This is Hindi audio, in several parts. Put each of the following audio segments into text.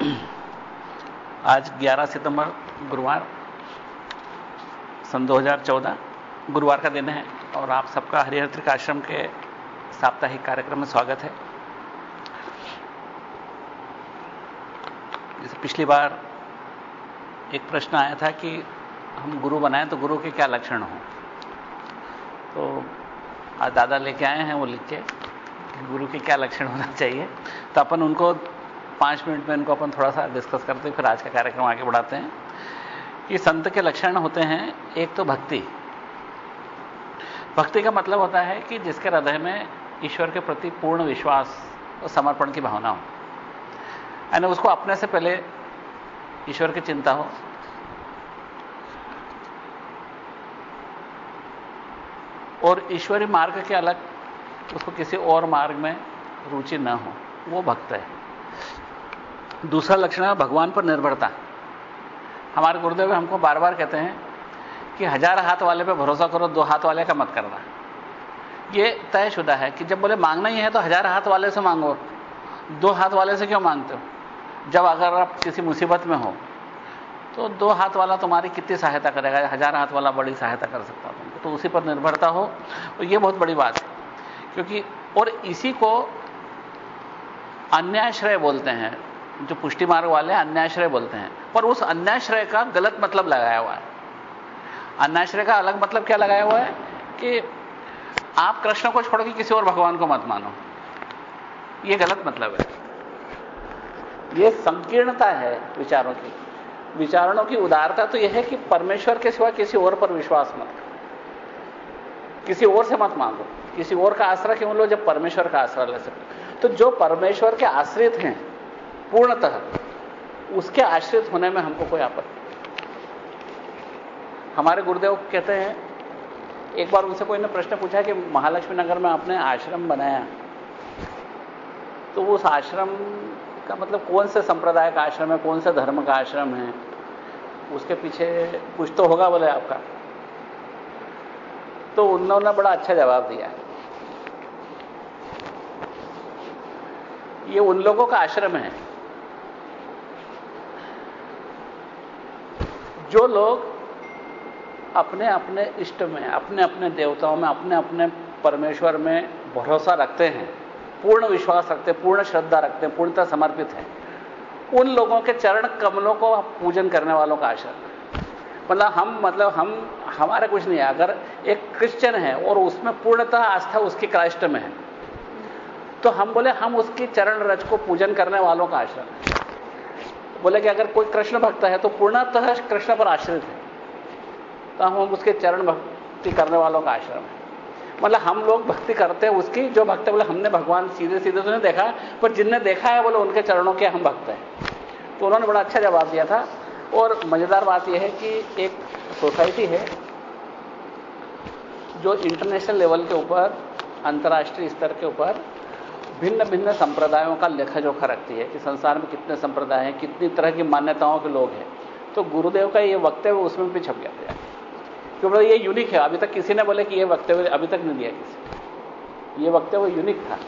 आज 11 सितंबर, गुरुवार, सन 2014 गुरुवार का दिन है और आप सबका हरिहर आश्रम के साप्ताहिक कार्यक्रम में स्वागत है। जैसे पिछली बार एक प्रश्न आया था कि हम गुरु बनाएँ तो गुरु के क्या लक्षण हो? तो आज दादा लेके आए हैं वो लिख के गुरु के क्या लक्षण होना चाहिए? तो अपन उनको पाँच मिनट में इनको अपन थोड़ा सा डिस्कस करते हैं, फिर आज का कार्यक्रम आगे बढ़ाते हैं। कि संत के लक्षण होते हैं, एक तो भक्ति। भक्ति का मतलब होता है कि जिसके हृदय में ईश्वर के प्रति पूर्ण विश्वास और समर्पण की भावना हो। यानी उसको अपने से पहले ईश्वर की चिंता हो। और ईश्वरी मार्ग के अलग उसको किसी और मार्ग में रुचि न हो। वो भक्त है। दूसरा लक्षण है, भगवान पर निर्भरता। हमारे गुरुदेव हमको बार बार कहते हैं कि हज़ार हाथ वाले पे भरोसा करो, दो हाथ वाले का मत करना। ये तयशुदा है कि जब बोले, मांगना ही है तो हज़ार हाथ वाले से मांगो। दो हाथ वाले से क्यों मांगते हो? जब अगर आप किसी मुसीबत में हो तो दो हाथ वाला तुम्हारी कितनी सहायता करेगा? हज़ार हाथ वाला बड़ी सहायता कर सकता तुमको। तो उसी पर निर्भरता हो। और ये बहुत बड़ी बात है, क्योंकि और इसी को अन्यायश्रय बोलते हैं। जो पुष्टि मार्ग वाले अन्याश्रय बोलते हैं। पर उस अन्याश्रय का गलत मतलब लगाया हुआ है। अन्याश्रय का अलग मतलब क्या लगाया हुआ है? कि आप कृष्ण को छोड़ के किसी और भगवान को मत मानो। यह गलत मतलब है। यह संकीर्णता है विचारों की। विचारणों की उदारता तो यह है कि परमेश्वर के सिवा किसी और पर विश्वास मत किसी और से मत मांगो। किसी और का आश्रय क्यों लो जब परमेश्वर का आश्रय ले सकते तो जो परमेश्वर के आश्रित हैं पूर्णतः उसके आश्रित होने में हमको कोई आपत्ति हमारे गुरुदेव कहते हैं, एक बार उनसे कोई ने प्रश्न पूछा कि महालक्ष्मी नगर में आपने आश्रम बनाया? तो उस आश्रम का मतलब कौन से संप्रदाय का आश्रम है, कौन से धर्म का आश्रम है? उसके पीछे कुछ तो होगा बोले आपका। तो उन्होंने बड़ा अच्छा जवाब दिया। ये उन लोगों का आश्रम है। जो लोग अपने अपने इष्ट में, अपने अपने देवताओं में, अपने अपने परमेश्वर में भरोसा रखते हैं, पूर्ण विश्वास रखते हैं, पूर्ण श्रद्धा रखते हैं, पूर्णतः समर्पित हैं, उन लोगों के चरण कमलों को पूजन करने वालों का आश्रम मतलब हम मतलब हम, हमारे कुछ नहीं है। अगर एक क्रिश्चियन है और उसमें पूर्णतः, आस्था उसकी क्राइस्ट में है तो हम बोले हम उसकी चरण रज को पूजन करने वालों का आश्रम है बोले कि अगर कोई कृष्ण भक्त है तो पूर्णतः कृष्ण पर आश्रित है। तो हम उसके चरण भक्ति करने वालों का आश्रम है। मतलब हम लोग भक्ति करते हैं उसकी, जो भक्त है, बोले, हमने भगवान सीधे सीधे तो नहीं देखा, पर जिनने देखा है, बोले, उनके चरणों के हम भक्त हैं। तो उन्होंने बड़ा अच्छा जवाब दिया था। और मज़ेदार बात यह है कि एक सोसाइटी है, जो इंटरनेशनल लेवल के ऊपर, अंतर्राष्ट्रीय स्तर के ऊपर भिन्न भिन्न संप्रदायों का लेखा जोखा रखती है कि संसार में कितने संप्रदाय हैं, कितनी तरह की मान्यताओं के लोग हैं। तो गुरुदेव का ये वक्तव्य उसमें भी छप गया था। क्योंकि ये यूनिक है, अभी तक किसी ने बोले कि ये वक्तव्य अभी तक नहीं दिया किसी ये वक्तव्य यूनिक था।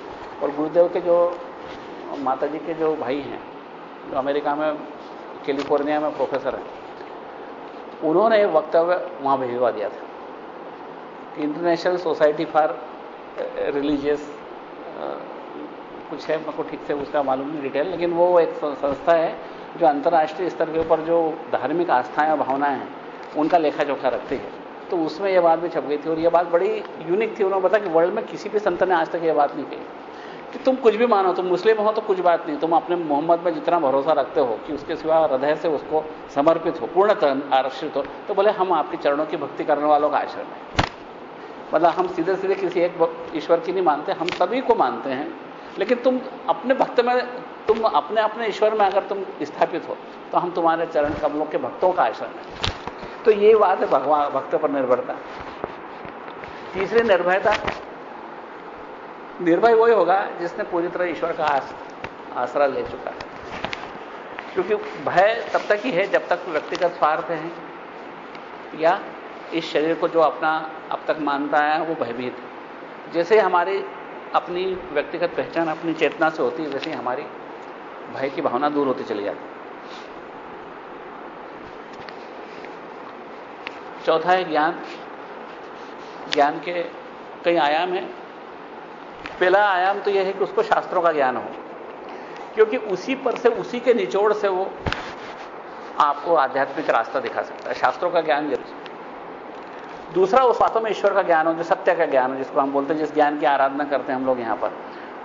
और गुरुदेव के जो माता जी के जो भाई हैं, जो अमेरिका में, कैलिफ़ोर्निया में प्रोफेसर हैं, उन्होंने ये वक्तव्य वहाँ भिजवा दिया था। इंटरनेशनल सोसाइटी फॉर रिलीजियस कुछ है, मेरे को ठीक से उसका मालूम नहीं डिटेल लेकिन वो एक संस्था है जो अंतर्राष्ट्रीय स्तर के ऊपर जो धार्मिक आस्थाएँ और भावनाएँ हैं, उनका लेखा जोखा रखती है। तो उसमें यह बात भी छप गई थी और यह बात बड़ी यूनिक थी, उन्होंने बताया कि वर्ल्ड में किसी भी संत ने आज तक यह बात नहीं कही। कि तुम कुछ भी मानो, तुम मुस्लिम हो तो कुछ बात नहीं, तुम अपने मोहम्मद में जितना भरोसा रखते हो कि उसके सिवा हृदय से उसको समर्पित हो, पूर्णतः आरक्षित हो तो बोले हम आपके चरणों की भक्ति करने वालों का आश्रम है। मतलब हम सीधे सीधे किसी एक ईश्वर की नहीं मानते, हम सभी को मानते हैं लेकिन तुम अपने भक्त में, तुम अपने अपने ईश्वर में अगर तुम स्थापित हो तो हम तुम्हारे चरण कमलों के भक्तों का आश्रम है। तो ये बात है भगवान, भक्त पर निर्भरता। तीसरी निर्भयता, निर्भय वही होगा जिसने पूरी तरह ईश्वर का आसरा ले चुका है। क्योंकि भय तब तक ही है जब तक व्यक्तिगत स्वार्थ है, या इस शरीर को जो अपना अब तक मानता है, वो भयभीत है। जैसे हमारी अपनी व्यक्तिगत पहचान अपनी चेतना से होती है, वैसे ही हमारी भय की भावना दूर होती चली जाती चौथा है ज्ञान। ज्ञान के कई आयाम हैं। पहला आयाम तो यह है कि उसको शास्त्रों का ज्ञान हो, क्योंकि उसी पर से, उसी के निचोड़ से वो आपको आध्यात्मिक रास्ता दिखा सकता है। शास्त्रों का ज्ञान ज़रूर। दूसरा उस वास्तव में ईश्वर का ज्ञान हो, जो सत्य का ज्ञान हो, जिसको हम बोलते हैं, जिस ज्ञान की आराधना करते हैं हम लोग यहाँ पर,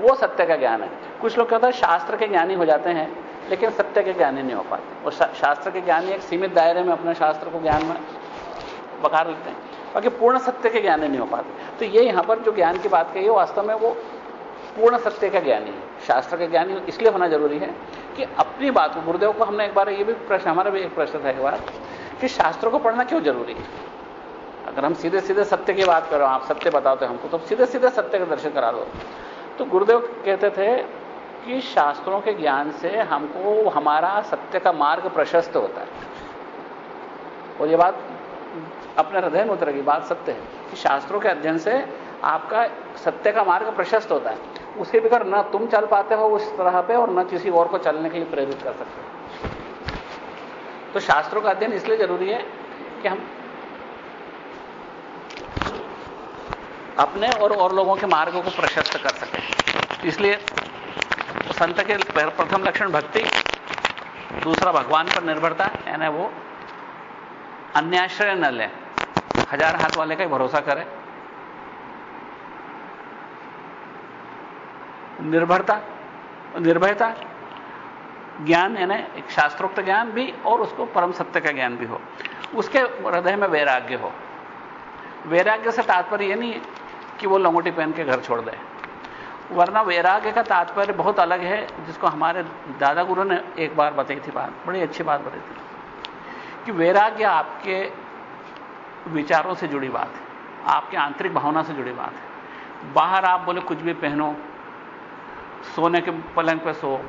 वो सत्य का ज्ञान है। कुछ लोग कहते हैं शास्त्र के ज्ञानी हो जाते हैं, लेकिन सत्य के ज्ञानी नहीं हो पाते। और शास्त्र के ज्ञानी एक सीमित दायरे में अपने शास्त्र को ज्ञान में बकार लेते हैं। बाकी पूर्ण सत्य के ज्ञानी नहीं हो पाते। तो ये यहाँ पर जो ज्ञान की बात कही वास्तव में वो पूर्ण सत्य का ज्ञानी है। शास्त्र के ज्ञानी इसलिए होना ज़रूरी है कि अपनी बात को, गुरुदेव को हमने एक बार ये भी प्रश्न, हमारा भी एक प्रश्न था एक बार कि शास्त्रों को पढ़ना क्यों ज़रूरी है? अगर हम सीधे सीधे सत्य की बात करो आप सत्य बताओ हमको तो सीधे सीधे सत्य का दर्शन करा दो। तो गुरुदेव कहते थे कि शास्त्रों के ज्ञान से हमको, हमारा सत्य का मार्ग प्रशस्त होता है। और ये बात अपने हृदय में उतरेगी, बात सत्य है कि शास्त्रों के अध्ययन से आपका सत्य का मार्ग प्रशस्त होता है। उसके बगैर न तुम चल पाते हो उस तरह पे और न किसी और को चलने के लिए प्रेरित कर सकते हो। तो शास्त्रों का अध्ययन इसलिए ज़रूरी है कि हम अपने और और लोगों के मार्गों को प्रशस्त कर सके। इसलिए संत के प्रथम लक्षण भक्ति, दूसरा भगवान पर निर्भरता, यानी वो अन्याश्रय न ले। हज़ार हाथ वाले का ही भरोसा करे। निर्भरता, निर्भयता, ज्ञान, यानी एक शास्त्रोक्त ज्ञान भी और उसको परम सत्य का ज्ञान भी हो। उसके हृदय में वैराग्य हो। वैराग्य से तात्पर्य यह नहीं है कि वो लंगोटी पहन के घर छोड़ दे। वरना वैराग्य का तात्पर्य बहुत अलग है, जिसको हमारे दादा गुरु ने एक बार बताई थी बात, बड़ी अच्छी बात बताई थी। कि वैराग्य आपके विचारों से जुड़ी बात है, आपके आंतरिक भावना से जुड़ी बात है। बाहर आप बोले, कुछ भी पहनो, सोने के पलंग पर सो,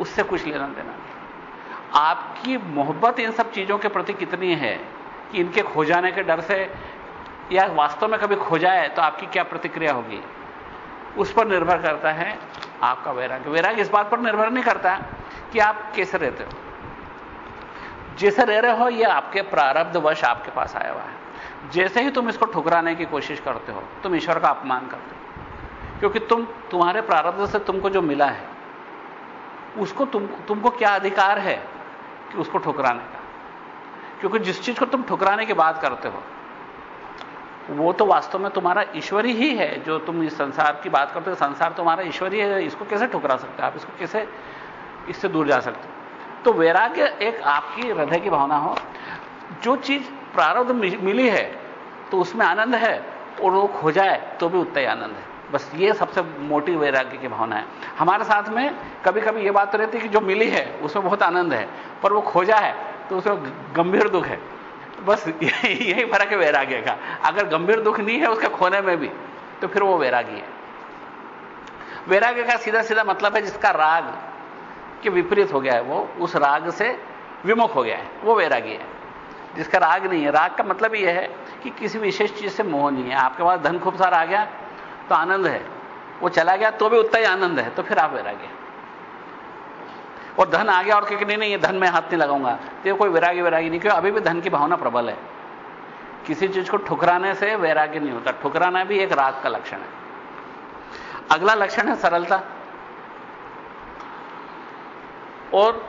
उससे कुछ लेना देना नहीं। आपकी मोहब्बत इन सब चीज़ों के प्रति कितनी है कि इनके खो जाने के डर से या वास्तव में कभी खो जाए तो आपकी क्या प्रतिक्रिया होगी? उस पर निर्भर करता है आपका वैराग्य। वैराग्य इस बात पर निर्भर नहीं करता कि आप कैसे रहते हो। जैसे रह रहे हो यह आपके प्रारब्ध वश आपके पास आया हुआ है। जैसे ही तुम इसको ठुकराने की कोशिश करते हो, तुम ईश्वर का अपमान करते हो। क्योंकि तुम, तुम्हारे प्रारब्ध से तुमको जो मिला है, उसको तुम, तुमको क्या अधिकार है कि उसको ठुकराने का? क्योंकि जिस चीज़ को तुम ठुकराने की बात करते हो वो तो वास्तव में तुम्हारा ईश्वरी ही है, जो तुम इस संसार की बात करते हो, संसार तुम्हारा ईश्वरी है, इसको कैसे ठुकरा सकते हो? आप इसको कैसे इससे दूर जा सकते तो वैराग्य एक आपकी हृदय की भावना हो। जो चीज़ प्रारब्ध मिली है तो उसमें आनंद है, और वो खो जाए तो भी उतना ही आनंद है। बस ये सबसे मोटी वैराग्य की भावना है। हमारे साथ में कभी कभी ये बात रहती है कि जो मिली है, उसमें बहुत आनंद है, पर वो खोजा है तो उसमें गंभीर दुख है। बस यही फ़र्क है वैराग्य का। अगर गंभीर दुख नहीं है उसके खोने में भी तो फिर वो वैरागी है। वैराग्य का सीधा सीधा मतलब है जिसका राग के विपरीत हो गया है, वो उस राग से विमुख हो गया है, वो वैरागी है। जिसका राग नहीं है, राग का मतलब यह है कि किसी विशेष चीज़ से मोह नहीं है। आपके पास धन खूब सारा आ गया तो आनंद है। वो चला गया तो भी उतना ही आनंद है तो फिर आप वैरागी और धन आ गया और क्योंकि नहीं नहीं, ये धन में हाथ नहीं लगाऊँगा। तो कोई वैरागी वैरागी नहीं, क्यों? अभी भी धन की भावना प्रबल है। किसी चीज़ को ठुकराने से वैराग्य नहीं होता। ठुकराना भी एक राग का लक्षण है। अगला लक्षण है सरलता। और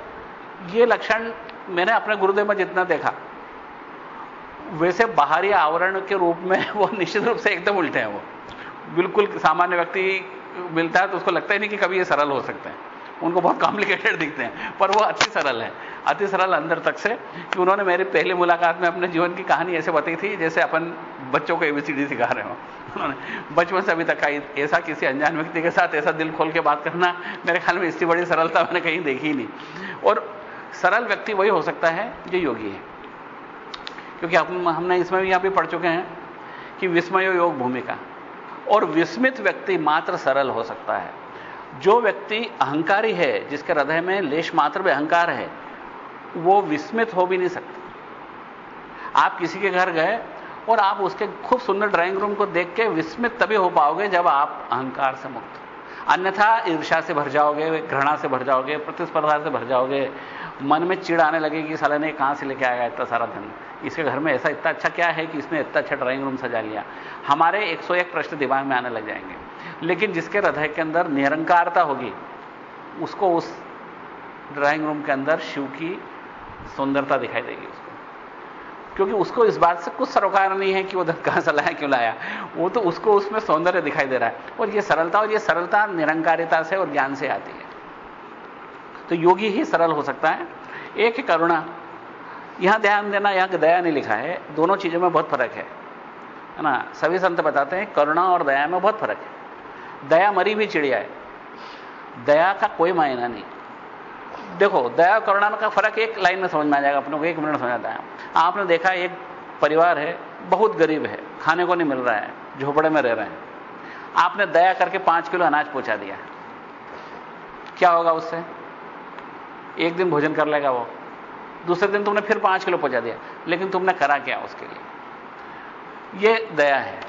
ये लक्षण मैंने अपने गुरुदेव में जितना देखा, वैसे बाहरी आवरण के रूप में वो निश्चित रूप से एकदम उल्टे हैं वो। बिल्कुल सामान्य व्यक्ति मिलता है तो उसको लगता ही नहीं कि कभी ये सरल हो सकते हैं। उनको बहुत कॉम्प्लिकेटेड दिखते हैं। पर वो अति सरल है। अति सरल अंदर तक से कि उन्होंने मेरी पहली मुलाकात में अपने जीवन की कहानी ऐसे बताई थी, जैसे अपन बच्चों को एबीसीडी सिखा रहे हो। उन्होंने, बचपन से अभी तक आई, ऐसा किसी अनजान व्यक्ति के साथ ऐसा दिल खोल के बात करना, मेरे ख्याल में इसकी बड़ी सरलता मैंने कहीं देखी ही नहीं। और सरल व्यक्ति वही हो सकता है जो योगी है। क्योंकि हम हमने इसमें भी यहाँ भी पढ़ चुके हैं कि विस्मय योग भूमिका। और विस्मित व्यक्ति मात्र सरल हो सकता है। जो व्यक्ति अहंकारी है, जिसके हृदय में लेश मात्र भी अहंकार है, वो विस्मित हो भी नहीं सकता। आप किसी के घर गए और आप उसके खूब सुंदर ड्राइंग रूम को देख के विस्मित तभी हो पाओगे जब आप अहंकार से मुक्त अन्यथा ईर्षा से भर जाओगे, घृणा से भर जाओगे, प्रतिस्पर्धा से भर जाओगे, मन में चिड़ आने लगेगी, साला ने कहाँ से लेके आया इतना सारा धन? इसके घर में ऐसा इतना अच्छा क्या है कि इसने इतना अच्छा ड्राइंग रूम सजा लिया? हमारे 101 प्रश्न दिमाग में आने लग जाएँगे। लेकिन जिसके हृदय के अंदर निरंकारता होगी, उसको उस ड्राइंग रूम के अंदर शिव की सुंदरता दिखाई देगी उसको। क्योंकि उसको इस बात से कुछ सरोकार नहीं है कि वो धन कहाँ से लाया, क्यों लाया। वो तो उसको उसमें सौंदर्य दिखाई दे रहा है। और ये सरलता, और ये सरलता निरंकारिता से और ज्ञान से आती है। तो योगी ही सरल हो सकता है। एक करुणा। यहाँ ध्यान देना, यहाँ दया नहीं लिखा है। दोनों चीज़ों में बहुत फ़र्क है ना? सभी संत बताते हैं, करुणा और दया में बहुत फ़र्क है। दया मरी भी चिड़िया है दया का कोई मायना नहीं। देखो, दया और करुणा का फ़र्क एक लाइन में समझ में आ जाएगा, अपने को एक मिनट समझ आता है आपने देखा, एक परिवार है, बहुत गरीब है, खाने को नहीं मिल रहा है, झोपड़े में रह रहे हैं। आपने दया करके पाँच किलो अनाज पहुँचा दिया। क्या होगा उससे? एक दिन भोजन कर लेगा वो। दूसरे दिन तुमने फिर पाँच किलो पहुँचा दिया। लेकिन तुमने करा क्या उसके लिए? यह दया है।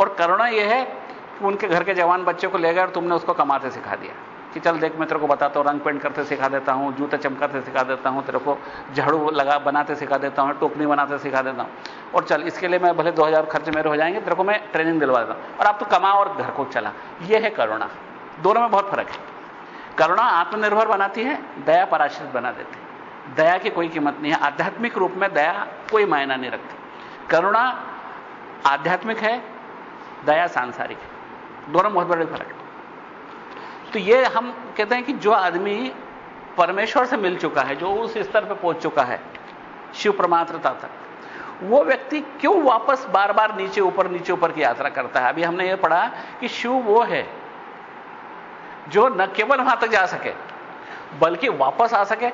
और करुणा यह है उनके घर के जवान बच्चे को ले गए और तुमने उसको कमाते सिखा दिया। कि चल देख मैं तेरे को बताता हूँ, रंग पेंट करते सिखा देता हूँ, जूते चमकाते सिखा देता हूँ, तेरे को झाड़ू लगा बनाते सिखा देता हूँ, टोकनी बनाते सिखा देता हूँ। और चल, इसके लिए मैं भले 2000 खर्च मेरे हो जाएँगे, तेरे को मैं ट्रेनिंग दिलवा देता हूँ। और आप तो कमा और घर को चला। यह है करुणा। दोनों में बहुत फ़र्क है। करुणा आत्मनिर्भर बनाती है, दया पराश्रित बना देती है। दया की कोई कीमत नहीं है। आध्यात्मिक रूप में दया कोई मायना नहीं रखती। करुणा आध्यात्मिक है, दया सांसारिक है। दोनों बहुत बड़े फ़र्क तो ये हम कहते हैं कि जो आदमी परमेश्वर से मिल चुका है, जो उस स्तर पर पहुँच चुका है, शिव प्रमात्रता तक, वो व्यक्ति क्यों वापस बार बार नीचे ऊपर नीचे ऊपर की यात्रा करता है? अभी हमने ये पढ़ा कि शिव वो है, जो न केवल वहाँ तक जा सके, बल्कि वापस आ सके।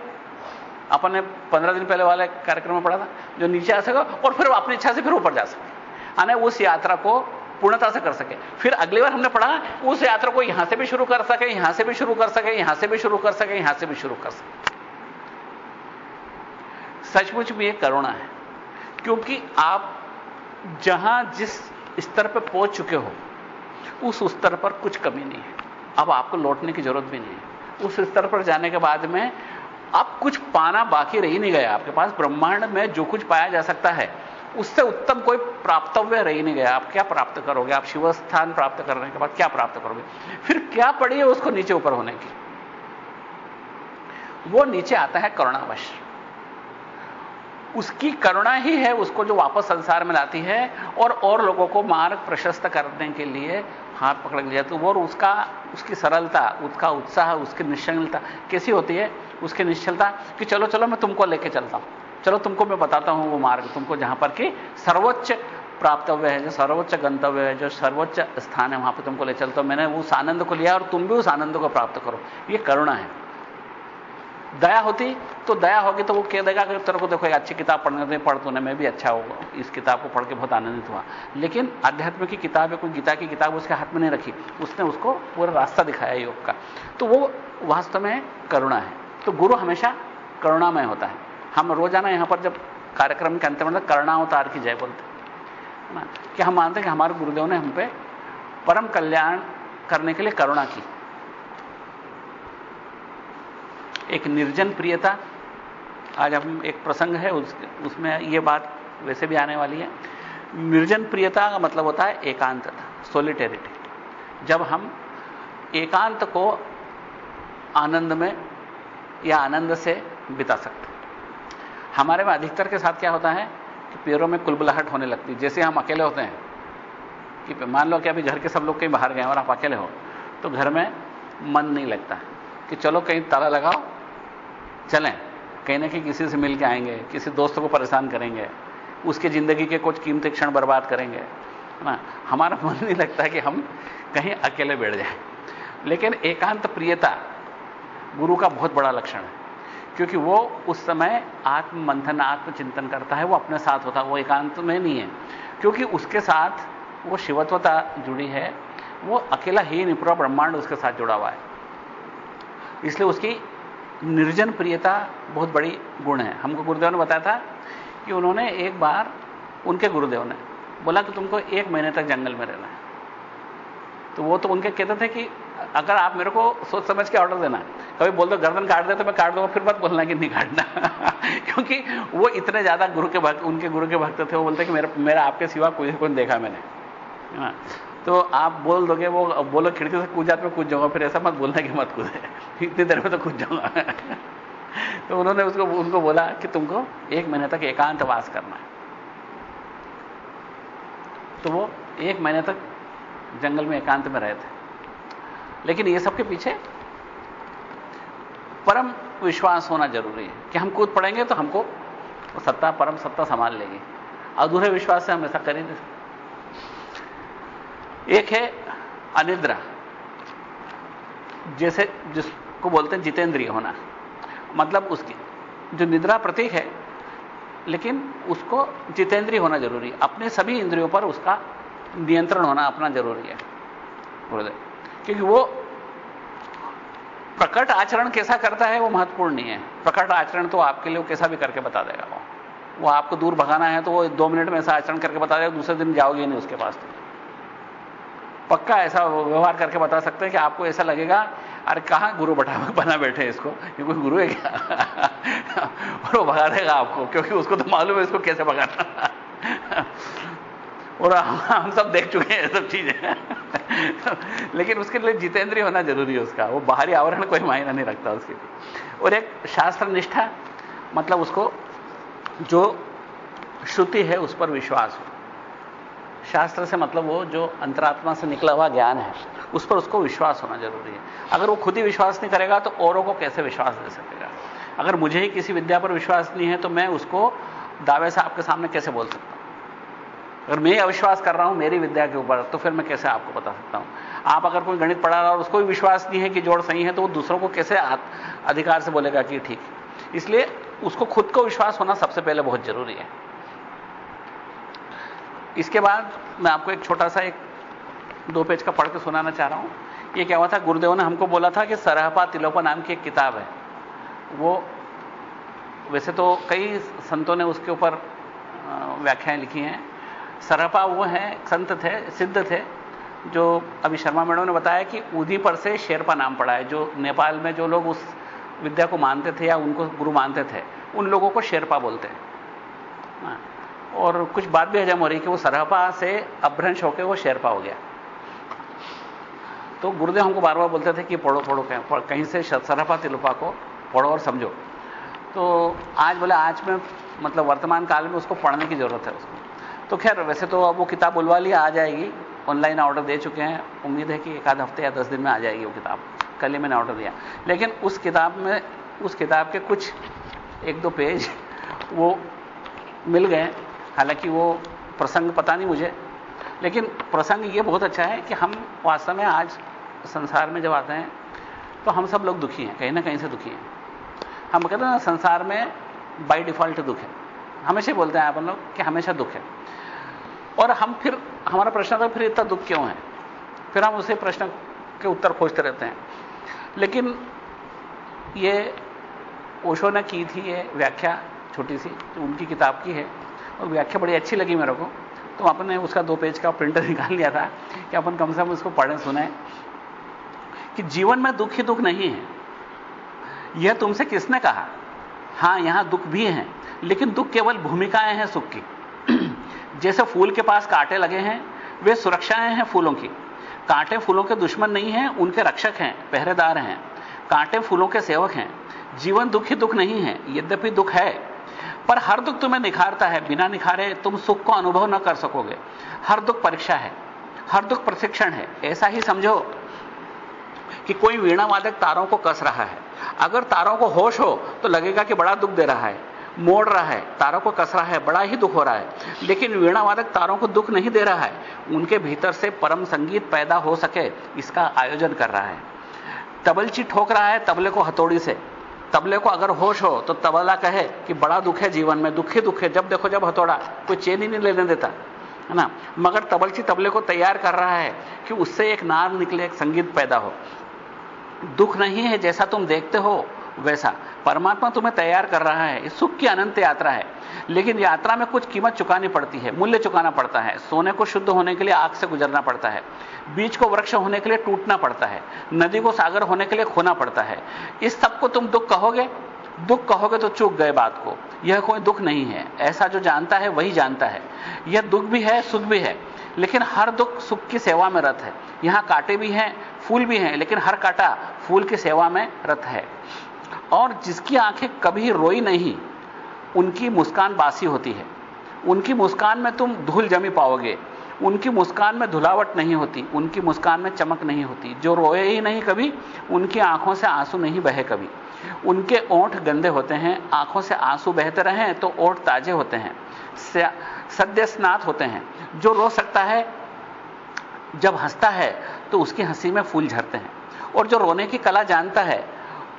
अपन ने पंद्रह दिन पहले वाले कार्यक्रम में पढ़ा था, जो नीचे आ सके और फिर अपनी इच्छा से फिर ऊपर जा सके। यानी उस यात्रा को पूर्णता से कर सके। फिर अगली बार हमने पढ़ा, उस यात्रा को यहाँ से भी शुरू कर सके, यहाँ से भी शुरू कर सके, यहाँ से भी शुरू कर सके, यहाँ से भी शुरू कर सके। सचमुच में यह करुणा है, क्योंकि आप जहाँ जिस स्तर पर पहुँच चुके हो, उस स्तर पर कुछ कमी नहीं है। अब आपको लौटने की ज़रूरत भी नहीं है। उस स्तर पर जाने के बाद में अब कुछ पाना बाकी रही नहीं गया। आपके पास ब्रह्मांड में जो कुछ पाया जा सकता है उससे उत्तम कोई प्राप्तव्य रह नहीं गया। आप क्या प्राप्त करोगे? आप शिव स्थान प्राप्त करने के बाद क्या प्राप्त करोगे? फिर क्या पड़ी है उसको नीचे ऊपर होने की? वो नीचे आता है करुणावश। उसकी करुणा ही है उसको जो वापस संसार में लाती है और और लोगों को मार्ग प्रशस्त करने के लिए हाथ पकड़ लिया तो वो उसका, उसकी सरलता, उसका उत्साह, उसकी निश्चलता कैसी होती है? उसकी निश्चलता कि चलो चलो मैं तुमको लेके चलता हूँ। चलो तुमको मैं बताता हूँ वो मार्ग तुमको जहाँ पर कि सर्वोच्च प्राप्तव्य है, जो सर्वोच्च गंतव्य है, जो सर्वोच्च स्थान है, वहाँ पर तुमको ले चलता हूँ मैंने उस आनंद को लिया और तुम भी उस आनंद को प्राप्त करो। ये करुणा है। दया होती तो दया होगी तो वो कह देगा? कि तेरे को देखो एक अच्छी किताब पढ़ने में पढ़ तूने, मैं भी अच्छा होगा इस किताब को पढ़ के बहुत आनंदित हुआ। लेकिन अध्यात्म की किताब है, कोई गीता की किताब उसके हाथ में नहीं रखी। उसने उसको पूरा रास्ता दिखाया योग का। तो वो वास्तव में करुणा है। तो गुरु हमेशा करुणामय होता है। हम रोज़ाना यहाँ पर जब कार्यक्रम के अंत में करुणावतार की जय बोलते ना कि हम मानते हैं कि हमारे गुरुदेव ने हम पे परम कल्याण करने के लिए करुणा की। एक निर्जन प्रियता आज हम एक प्रसंग है उस, उसमें यह बात वैसे भी आने वाली है। निर्जन प्रियता का मतलब होता है एकांतता सोलिटेरिटी जब हम एकांत को आनंद में या आनंद से बिता सकते हमारे में अधिकतर के साथ क्या होता है कि पैरों में कुलबुलाहट होने लगती है। जैसे हम अकेले होते हैं कि मान लो कि अभी घर के सब लोग कहीं बाहर गए और आप अकेले हो तो घर में मन नहीं लगता कि चलो कहीं ताला लगाओ, चलें। कहीं ना कहीं किसी से मिल के आएँगे, किसी दोस्त को परेशान करेंगे, उसकी ज़िंदगी के कुछ कीमती क्षण बर्बाद करेंगे, है ना? हमारा मन नहीं लगता कि हम कहीं अकेले बैठ जाएँ। लेकिन एकांत प्रियता गुरु का बहुत बड़ा लक्षण है। क्योंकि वो उस समय आत्म मंथन आत्मचिंतन करता है, वो अपने साथ होता है, वो एकांत में नहीं है। क्योंकि उसके साथ वो शिवत्वता जुड़ी है, वो अकेला ही नहीं, पूरा ब्रह्मांड उसके साथ जुड़ा हुआ है। इसलिए उसकी निर्जन प्रियता बहुत बड़ी गुण है। हमको गुरुदेव ने बताया था कि उन्होंने एक बार उनके गुरुदेव ने बोला कि तुमको एक महीने तक जंगल में रहना है। तो वो तो उनके कहते थे कि अगर आप मेरे को सोच समझ के ऑर्डर देना कभी बोल दो गर्दन काट दे तो मैं काट दूँगा फिर मत बोलना कि नहीं काटना। क्योंकि वो इतने ज़्यादा गुरु के भक्त उनके गुरु के भक्त थे वो बोलते कि मेरा मेरा आपके सिवा कोई को देखा मैंने। हाँ, तो आप बोल दोगे वो बोलो खिड़की से कूद जाते मैं कूद जाऊँगा फिर ऐसा मत बोलना कि मत कूदे। इतनी देर में तो कूद जाऊँगा। तो उन्होंने उसको उनको बोला कि तुमको एक महीने तक एकांतवास करना है। तो वो एक महीने तक जंगल में एकांत में रहे थे। लेकिन ये सबके पीछे परम विश्वास होना ज़रूरी है कि हम कूद पड़ेंगे तो हमको सत्ता, परम सत्ता संभाल लेगी। अधूरे विश्वास से हम ऐसा कर ही नहीं एक है अनिद्रा, जैसे जिसको बोलते हैं जितेंद्रिय होना। मतलब उसकी जो निद्रा प्रतीक है, लेकिन उसको जितेंद्रिय होना ज़रूरी। है अपने सभी इंद्रियों पर उसका नियंत्रण होना अपना ज़रूरी है। क्योंकि वो प्रकट आचरण कैसा करता है वो महत्वपूर्ण नहीं है। प्रकट आचरण तो आपके लिए वो कैसा भी करके बता देगा वो। वो आपको दूर भगाना है तो वो दो मिनट में ऐसा आचरण करके बता देगा, दूसरे दिन जाओगे नहीं उसके पास। तो पक्का ऐसा व्यवहार करके बता सकते हैं कि आपको ऐसा लगेगा, अरे कहाँ गुरु बैठा बना बैठे इसको? ये कोई गुरु है क्या? और वो भगा देगा आपको, क्योंकि उसको तो मालूम है इसको कैसे भगाना। और हम सब देख चुके हैं सब चीज़ें। लेकिन उसके लिए जितेंद्रीय होना ज़रूरी है उसका। वो बाहरी आवरण कोई मायना नहीं रखता उसके लिए। और एक शास्त्र निष्ठा मतलब उसको जो श्रुति है उस पर विश्वास हो। शास्त्र से मतलब वो जो अंतरात्मा से निकला हुआ ज्ञान है, उस पर उसको विश्वास होना ज़रूरी है। अगर वो खुद ही विश्वास नहीं करेगा तो औरों को कैसे विश्वास दे सकेगा? अगर मुझे ही किसी विद्या पर विश्वास नहीं है तो मैं उसको दावे से आपके सामने कैसे बोल सकता हूँ? अगर मैं अविश्वास कर रहा हूँ मेरी विद्या के ऊपर तो फिर मैं कैसे आपको बता सकता हूँ? आप अगर कोई गणित पढ़ा रहा और उसको भी विश्वास नहीं है कि जोड़ सही है तो वो दूसरों को कैसे अधिकार से बोलेगा कि ठीक इसलिए उसको खुद को विश्वास होना सबसे पहले बहुत ज़रूरी है। इसके बाद मैं आपको एक छोटा सा एक दो पेज का पढ़ के सुनाना चाह रहा हूँ। ये क्या हुआ था? गुरुदेव ने हमको बोला था कि सरहपा तिलोपा नाम की एक किताब है। वो वैसे तो कई संतों ने उसके ऊपर व्याख्याएँ लिखी हैं। सरपा वो हैं, संत थे, सिद्ध थे, जो अभी शर्मा मैडम ने बताया कि उदी पर से शेरपा नाम पड़ा है, जो नेपाल में जो लोग उस विद्या को मानते थे या उनको गुरु मानते थे, उन लोगों को शेरपा बोलते हैं। हाँ। और कुछ बात भी हजम हो रही कि वो सरहपा से अभ्रंश होकर वो शेरपा हो गया। तो गुरुदेव हमको बार बार बोलते थे कि पढ़ो पढ़ो, कहीं से सरहपा तिलुपा को पढ़ो और समझो। तो आज बोले, आज में मतलब वर्तमान काल में उसको पढ़ने की ज़रूरत है उसको। तो खैर, वैसे तो अब वो किताब बुलवा लिया, आ जाएगी। ऑनलाइन ऑर्डर दे चुके हैं। उम्मीद है कि एक आध हफ़्ते या दस दिन में आ जाएगी वो किताब। कल ही मैंने ऑर्डर दिया। लेकिन उस किताब में, उस किताब के कुछ, एक दो पेज वो मिल गए। हालाँकि वो प्रसंग पता नहीं मुझे। लेकिन प्रसंग ये बहुत अच्छा है कि हम वास्तव में आज संसार में जब आते हैं तो हम सब लोग दुखी हैं, कहीं ना कहीं से दुखी हैं। हम कहते हैं ना, संसार में बाई डिफ़ॉल्ट दुख है। हमेशा बोलते हैं अपन लोग कि हमेशा दुख है। और हम फिर, हमारा प्रश्न था, फिर इतना दुख क्यों है? फिर हम उसे प्रश्न के उत्तर खोजते रहते हैं। लेकिन ये ओशो ने की थी ये व्याख्या, छोटी सी, जो उनकी किताब की है। और व्याख्या बड़ी अच्छी लगी मेरे को। तो अपन ने उसका दो पेज का प्रिंटर निकाल लिया था कि अपन कम से कम उसको पढ़ें, सुने। कि जीवन में दुख ही दुख नहीं है। यह तुमसे किसने कहा? हाँ, यहाँ दुख भी हैं, लेकिन दुख केवल भूमिकाएँ हैं सुख की। जैसे फूल के पास कांटे लगे हैं, वे सुरक्षाएँ हैं फूलों की। कांटे फूलों के दुश्मन नहीं हैं, उनके रक्षक हैं, पहरेदार हैं। कांटे फूलों के सेवक हैं। जीवन दुख ही दुख नहीं है, यद्यपि दुख है। पर हर दुख तुम्हें निखारता है, बिना निखारे तुम सुख को अनुभव न कर सकोगे। हर दुख परीक्षा है, हर दुख प्रशिक्षण है। ऐसा ही समझो कि कोई वीणा वादक तारों को कस रहा है। अगर तारों को होश हो तो लगेगा कि बड़ा दुख दे रहा है। मोड़ रहा है, तारों को कस रहा है, बड़ा ही दुख हो रहा है। लेकिन वीणावादक तारों को दुख नहीं दे रहा है। उनके भीतर से परम संगीत पैदा हो सके, इसका आयोजन कर रहा है। तबलची ठोक रहा है तबले को हथौड़ी से। तबले को अगर होश हो तो तबला कहे कि बड़ा दुख है जीवन में, दुख दुख है। जब देखो जब हथौड़ा, कोई चेन ही नहीं लेने देता, है ना? मगर तबलची तबले को तैयार कर रहा है कि उससे एक नार निकले, एक संगीत पैदा हो। दुख नहीं है जैसा तुम देखते हो वैसा। परमात्मा तुम्हें तैयार कर रहा है। सुख की अनंत यात्रा है। लेकिन यात्रा में कुछ कीमत चुकानी पड़ती है, मूल्य चुकाना पड़ता है। सोने को शुद्ध होने के लिए आग से गुजरना पड़ता है। बीज को वृक्ष होने के लिए टूटना पड़ता है। नदी को सागर होने के लिए खोना पड़ता है। इस सबको तुम दुख कहोगे? दुख कहोगे तो चूक गए बात को। यह कोई दुख नहीं है। ऐसा जो जानता है, वही जानता है। यह दुख भी है, सुख भी है। लेकिन हर दुख सुख की सेवा में रत है। यहाँ कांटे भी हैं, फूल भी हैं, लेकिन हर कांटा फूल की सेवा में रत है। और जिसकी आँखें कभी रोई नहीं, उनकी मुस्कान बासी होती है। उनकी मुस्कान में तुम धूल जमी पाओगे। उनकी मुस्कान में धुलावट नहीं होती, उनकी मुस्कान में चमक नहीं होती। जो रोए ही नहीं कभी, उनकी आँखों से आँसू नहीं बहे कभी। उनके ओंठ गंदे होते हैं, आँखों से आँसू बहते रहे तो ओंठ ताजे होते हैं सद्य स्नात होते हैं। जो रो सकता है, जब हंसता है तो उसकी हँसी में फूल झरते हैं। और जो रोने की कला जानता है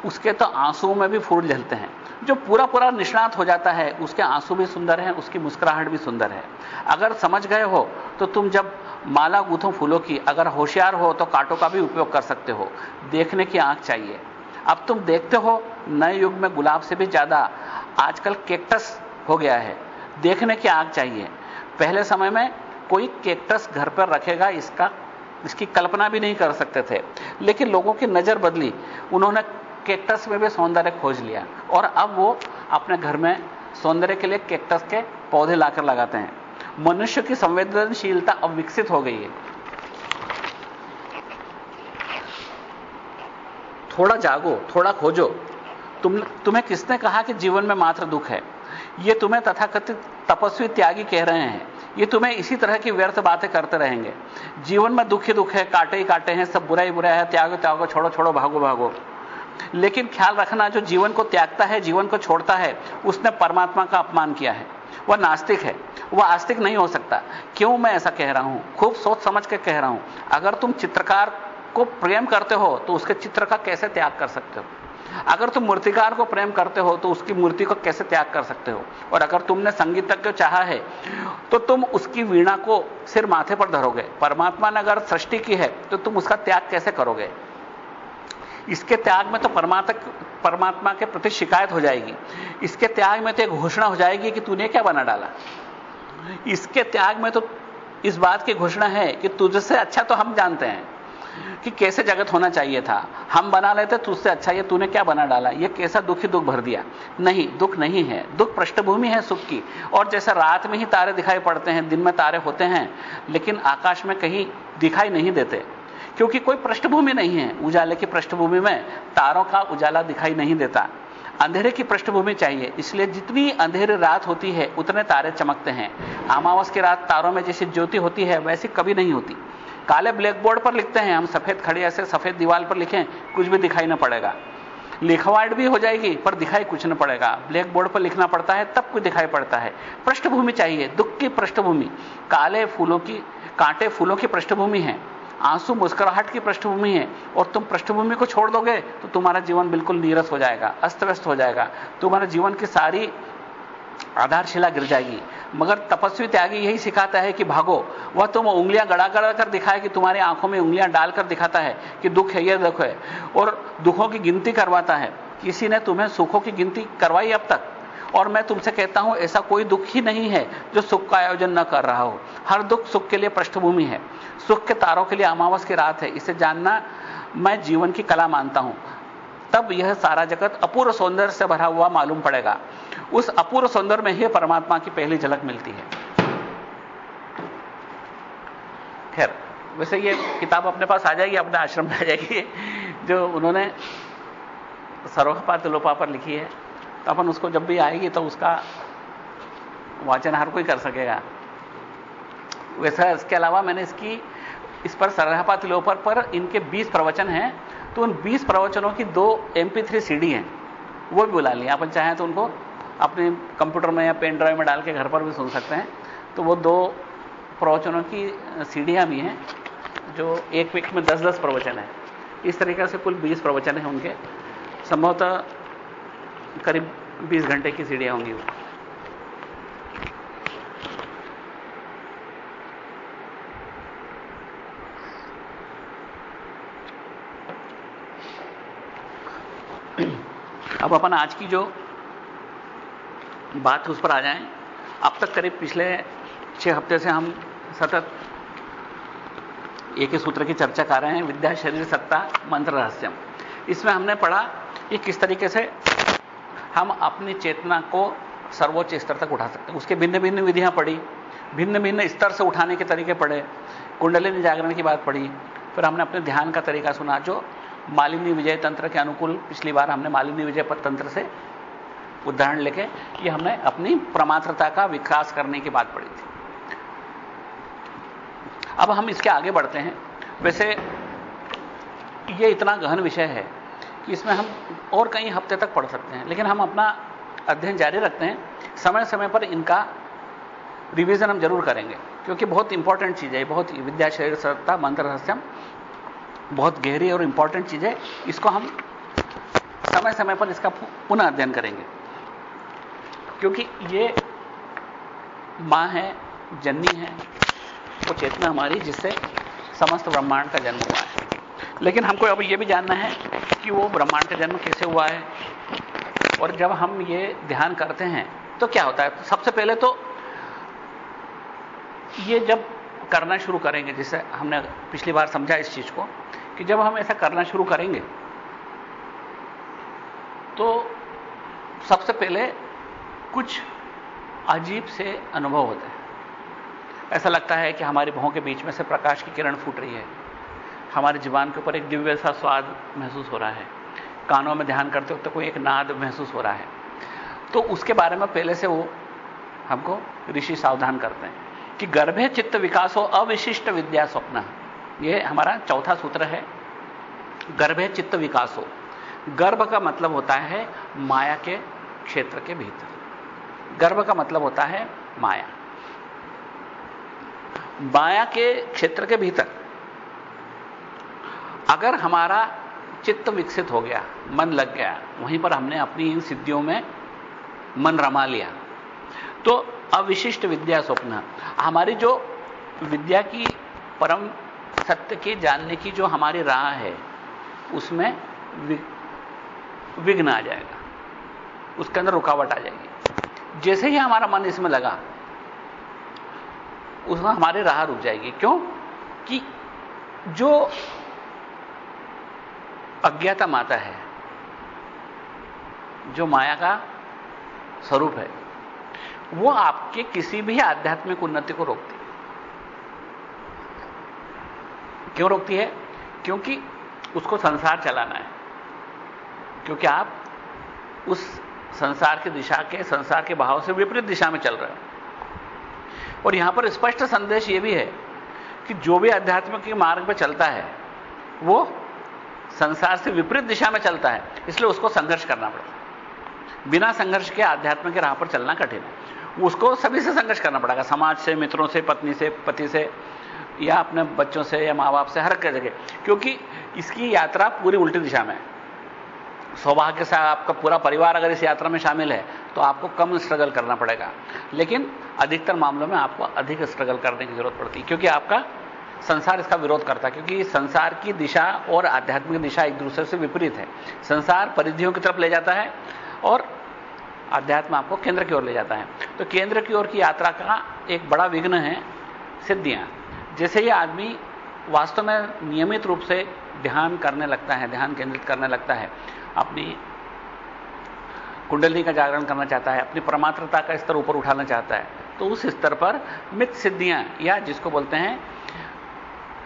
उसके तो आंसुओं में भी फूल झलते हैं। जो पूरा पूरा निष्णात हो जाता है, उसके आँसू भी सुंदर हैं, उसकी मुस्कुराहट भी सुंदर है। अगर समझ गए हो तो तुम जब माला गूथो फूलों की, अगर होशियार हो तो कांटों का भी उपयोग कर सकते हो। देखने की आँख चाहिए। अब तुम देखते हो, नए युग में गुलाब से भी ज़्यादा आजकल केक्टस हो गया है। देखने की आँख चाहिए। पहले समय में कोई केक्टस घर पर रखेगा, इसका, इसकी कल्पना भी नहीं कर सकते थे। लेकिन लोगों की नज़र बदली। उन्होंने केक्टस में भी सौंदर्य खोज लिया। और अब वो अपने घर में सौंदर्य के लिए केक्टस के पौधे लाकर लगाते हैं। मनुष्य की संवेदनशीलता अब विकसित हो गई है। थोड़ा जागो, थोड़ा खोजो। तुम, तुम्हें किसने कहा कि जीवन में मात्र दुख है? ये तुम्हें तथाकथित तपस्वी त्यागी कह रहे हैं। ये तुम्हें इसी तरह की व्यर्थ बातें करते रहेंगे। जीवन में दुख ही दुख है, काटे ही काटे हैं, सब बुरा ही बुरा है, त्यागो त्यागो छोड़ो छोड़ो, भागो भागो। लेकिन ख्याल रखना, जो जीवन को त्यागता है, जीवन को छोड़ता है, उसने परमात्मा का अपमान किया है। वह नास्तिक है। वह आस्तिक नहीं हो सकता। क्यों मैं ऐसा कह रहा हूँ? खूब सोच समझ के कह रहा हूँ। अगर तुम चित्रकार को प्रेम करते हो तो उसके चित्र का कैसे त्याग कर सकते हो? अगर तुम मूर्तिकार को प्रेम करते हो तो उसकी मूर्ति को कैसे त्याग कर सकते हो? और अगर तुमने संगीतज्ञ को चाहा है तो तुम उसकी वीणा को सिर माथे पर धरोगे। परमात्मा ने अगर सृष्टि की है तो तुम उसका त्याग कैसे करोगे? इसके त्याग में तो परमात्मा परमात्मा के प्रति शिकायत हो जाएगी। इसके त्याग में तो एक घोषणा हो जाएगी कि तूने क्या बना डाला। इसके त्याग में तो इस बात की घोषणा है कि तुझसे अच्छा तो हम जानते हैं कि कैसे जगत होना चाहिए था। हम बना लेते तुझसे अच्छा ये तूने क्या बना डाला? ये कैसा दुखी दुख भर दिया? नहीं, दुख नहीं है। दुख पृष्ठभूमि है सुख की। और जैसे रात में ही तारे दिखाई पड़ते हैं, दिन में तारे होते हैं, लेकिन आकाश में कहीं दिखाई नहीं देते। क्योंकि कोई पृष्ठभूमि नहीं है, उजाले की पृष्ठभूमि में तारों का उजाला दिखाई नहीं देता। अंधेरे की पृष्ठभूमि चाहिए, इसलिए जितनी अंधेरी रात होती है, उतने तारे चमकते हैं। अमावस की रात तारों में जैसी ज्योति होती है, वैसी कभी नहीं होती। काले ब्लैक बोर्ड पर लिखते हैं, हम सफ़ेद खड़े ऐसे सफ़ेद दीवार पर लिखें, कुछ भी दिखाई ना पड़ेगा। लिखवाट भी हो जाएगी, पर दिखाई कुछ न पड़ेगा। ब्लैक बोर्ड पर लिखना पड़ता है, तब कुछ दिखाई पड़ता है। पृष्ठभूमि चाहिए, दुख की पृष्ठभूमि। काले फूलों की, कांटे फूलों की पृष्ठभूमि है। आँसू मुस्कुराहट की पृष्ठभूमि है और तुम पृष्ठभूमि को छोड़ दोगे तो तुम्हारा जीवन बिल्कुल नीरस हो जाएगा अस्त व्यस्त हो जाएगा। तुम्हारे जीवन की सारी आधारशिला गिर जाएगी। मगर तपस्वी त्यागी यही सिखाता है कि भागो। वह तुम उंगलियाँ गड़ा गड़ा कर दिखाए कि तुम्हारी आँखों में उंगलियाँ डालकर दिखाता है कि दुख है, यह दुख है। और दुखों की गिनती करवाता है। किसी ने तुम्हें सुखों की गिनती करवाई अब तक? और मैं तुमसे कहता हूँ, ऐसा कोई दुख ही नहीं है जो सुख का आयोजन न कर रहा हो। हर दुख सुख के लिए पृष्ठभूमि है। सुख के तारों के लिए अमावस की रात है। इसे जानना मैं जीवन की कला मानता हूँ। तब यह सारा जगत अपूर्व सौंदर्य से भरा हुआ मालूम पड़ेगा। उस अपूर्व सौंदर्य में ही परमात्मा की पहली झलक मिलती है। खैर, वैसे ये किताब अपने पास आ जाएगी, अपने आश्रम में आ जाएगी। जो उन्होंने सर्वपा तिलोपा पर लिखी है। तो अपन उसको जब भी आएगी तो उसका वाचन हर कोई कर सकेगा। वैसा इसके अलावा मैंने इसकी इस पर सरहपा तिलोपर पर इनके 20 प्रवचन हैं तो उन 20 प्रवचनों की दो एमपी थ्री सीडी हैं। वो भी बुला लिया अपन चाहें तो उनको अपने कंप्यूटर में या पेन ड्राइव में डाल के घर पर भी सुन सकते हैं। तो वो दो प्रवचनों की सीढ़ियाँ भी हैं, जो एक वीक में 10-10 प्रवचन है। इस तरीके से कुल 20 प्रवचन हैं उनके। संभवतः करीब 20 घंटे की सीढ़ियाँ होंगी अब अपन आज की जो बात उस पर आ जाएँ। अब तक करीब पिछले छह हफ़्ते से हम सतत एक ही सूत्र की चर्चा कर रहे हैं, विद्या, शरीर, सत्ता, मंत्र, रहस्यम। इसमें हमने पढ़ा कि किस तरीके से हम अपनी चेतना को सर्वोच्च स्तर तक उठा सकते हैं। उसके भिन्न भिन्न विधियाँ पढ़ी भिन्न भिन्न स्तर से उठाने के तरीके पढ़े, कुंडलिनी जागरण की बात पढ़ी, फिर हमने अपने ध्यान का तरीका सुना, जो मालिनी विजय तंत्र के अनुकूल पिछली बार हमने मालिनी विजय तंत्र से उदाहरण लेके ये हमने अपनी प्रमात्रता का विकास करने की बात पड़ी थी। अब हम इसके आगे बढ़ते हैं। वैसे ये इतना गहन विषय है कि इसमें हम और कई हफ़्ते तक पढ़ सकते हैं, लेकिन हम अपना अध्ययन जारी रखते हैं। समय समय पर इनका रिवीजन हम ज़रूर करेंगे, क्योंकि बहुत इंपॉर्टेंट चीज़ है बहुत विद्या शरीर सत्ता मंत्र रहस्यम बहुत गहरी और इंपॉर्टेंट चीज़ है। इसको हम समय समय पर इसका पुनः अध्ययन करेंगे। क्योंकि ये माँ है, जन्नी है, वो चेतना हमारी जिससे समस्त ब्रह्मांड का जन्म हुआ है। लेकिन हमको अब यह भी जानना है कि वो ब्रह्मांड का जन्म कैसे हुआ है। और जब हम ये ध्यान करते हैं तो क्या होता है? सबसे पहले तो ये जब करना शुरू करेंगे, जिसे हमने पिछली बार समझा इस चीज़ को, कि जब हम ऐसा करना शुरू करेंगे तो सबसे पहले कुछ अजीब से अनुभव होते हैं। ऐसा लगता है कि हमारी भवों के बीच में से प्रकाश की किरण फूट रही है। हमारे जीवन के ऊपर एक दिव्य सा स्वाद महसूस हो रहा है। कानों में ध्यान करते वक्त कोई एक नाद महसूस हो रहा है। तो उसके बारे में पहले से वो हमको ऋषि सावधान करते हैं। कि गर्भे चित्त विकास हो, अविशिष्ट विद्या स्वप्न। ये हमारा चौथा सूत्र है। गर्भे चित्त विकास हो। गर्भ का मतलब होता है माया के क्षेत्र के भीतर। गर्भ का मतलब होता है माया। माया के क्षेत्र के भीतर अगर हमारा चित्त विकसित हो गया, मन लग गया, वहीं पर हमने अपनी इन सिद्धियों में मन रमा लिया तो अविशिष्ट विद्या स्वप्न। हमारी जो विद्या की परम सत्य के जानने की जो हमारी राह है, उसमें विघ्न आ जाएगा। उसके अंदर रुकावट आ जाएगी। जैसे ही हमारा मन इसमें लगा, उसमें हमारी राह रुक जाएगी। क्यों? कि जो अज्ञाता माता है, जो माया का स्वरूप है वो आपके किसी भी आध्यात्मिक उन्नति को रोकती है। क्यों रोकती है? क्योंकि उसको संसार चलाना है। क्योंकि आप उस संसार की दिशा के, संसार के भाव से विपरीत दिशा में चल रहे हो। और यहाँ पर स्पष्ट संदेश यह भी है कि जो भी आध्यात्मिक के मार्ग पर चलता है, वो संसार से विपरीत दिशा में चलता है। इसलिए उसको संघर्ष करना पड़ता है। बिना संघर्ष के आध्यात्म के राह पर चलना कठिन है। उसको सभी से संघर्ष करना पड़ेगा, समाज से, मित्रों से, पत्नी से, पति से, या अपने बच्चों से, या माँ बाप से, हर जगह। क्योंकि इसकी यात्रा पूरी उल्टी दिशा में है। सौभाग्य से आपका पूरा परिवार अगर इस यात्रा में शामिल है तो आपको कम स्ट्रगल करना पड़ेगा। लेकिन अधिकतर मामलों में आपको अधिक स्ट्रगल करने की ज़रूरत पड़ती है, क्योंकि आपका संसार इसका विरोध करता है, क्योंकि संसार की दिशा और आध्यात्मिक दिशा एक दूसरे से विपरीत है। संसार परिधियों की तरफ़ ले जाता है और आध्यात्म आपको केंद्र की ओर ले जाता है। तो केंद्र की ओर की यात्रा का एक बड़ा विघ्न है सिद्धियाँ। जैसे ही आदमी वास्तव में नियमित रूप से ध्यान करने लगता है, ध्यान केंद्रित करने लगता है, अपनी कुंडली का जागरण करना चाहता है, अपनी परमात्रता का स्तर ऊपर उठाना चाहता है तो उस स्तर पर मित सिद्धियाँ या जिसको बोलते हैं,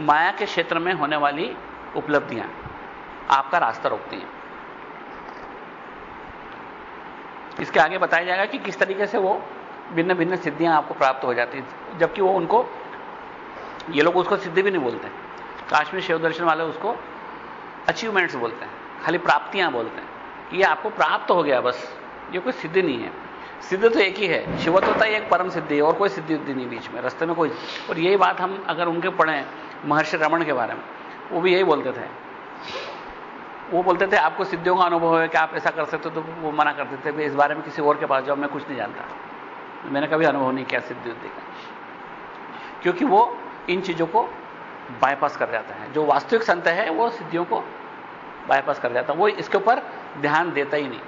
माया के क्षेत्र में होने वाली उपलब्धियाँ आपका रास्ता रोकती हैं। इसके आगे बताया जाएगा कि किस तरीके से वो भिन्न भिन्न सिद्धियाँ आपको प्राप्त हो जाती हैं। जबकि वो उनको, ये लोग उसको सिद्धि भी नहीं बोलते। काश्मीर शिव दर्शन वाले उसको अचीवमेंट्स बोलते हैं, खाली प्राप्तियाँ बोलते हैं ये आपको प्राप्त हो गया बस, ये कोई सिद्धि नहीं है। सिद्ध तो एक ही है शिवत्वता एक परम सिद्धि है, और कोई सिद्धि उद्धि नहीं बीच में, रस्ते में कोई। और यही बात हम अगर उनके पढ़ें महर्षि रमण के बारे में, वो भी यही बोलते थे। वो बोलते थे, आपको सिद्धियों का अनुभव है कि आप ऐसा कर सकते तो वो मना करते थे, इस बारे में किसी और के पास जाओ, मैं कुछ नहीं जानता। मैंने कभी अनुभव नहीं किया सिद्धि का क्योंकि वो इन चीज़ों को बाईपास कर जाता है। जो वास्तविक संत है, वो सिद्धियों को बाईपास कर जाता है। वो इसके ऊपर ध्यान देता ही नहीं,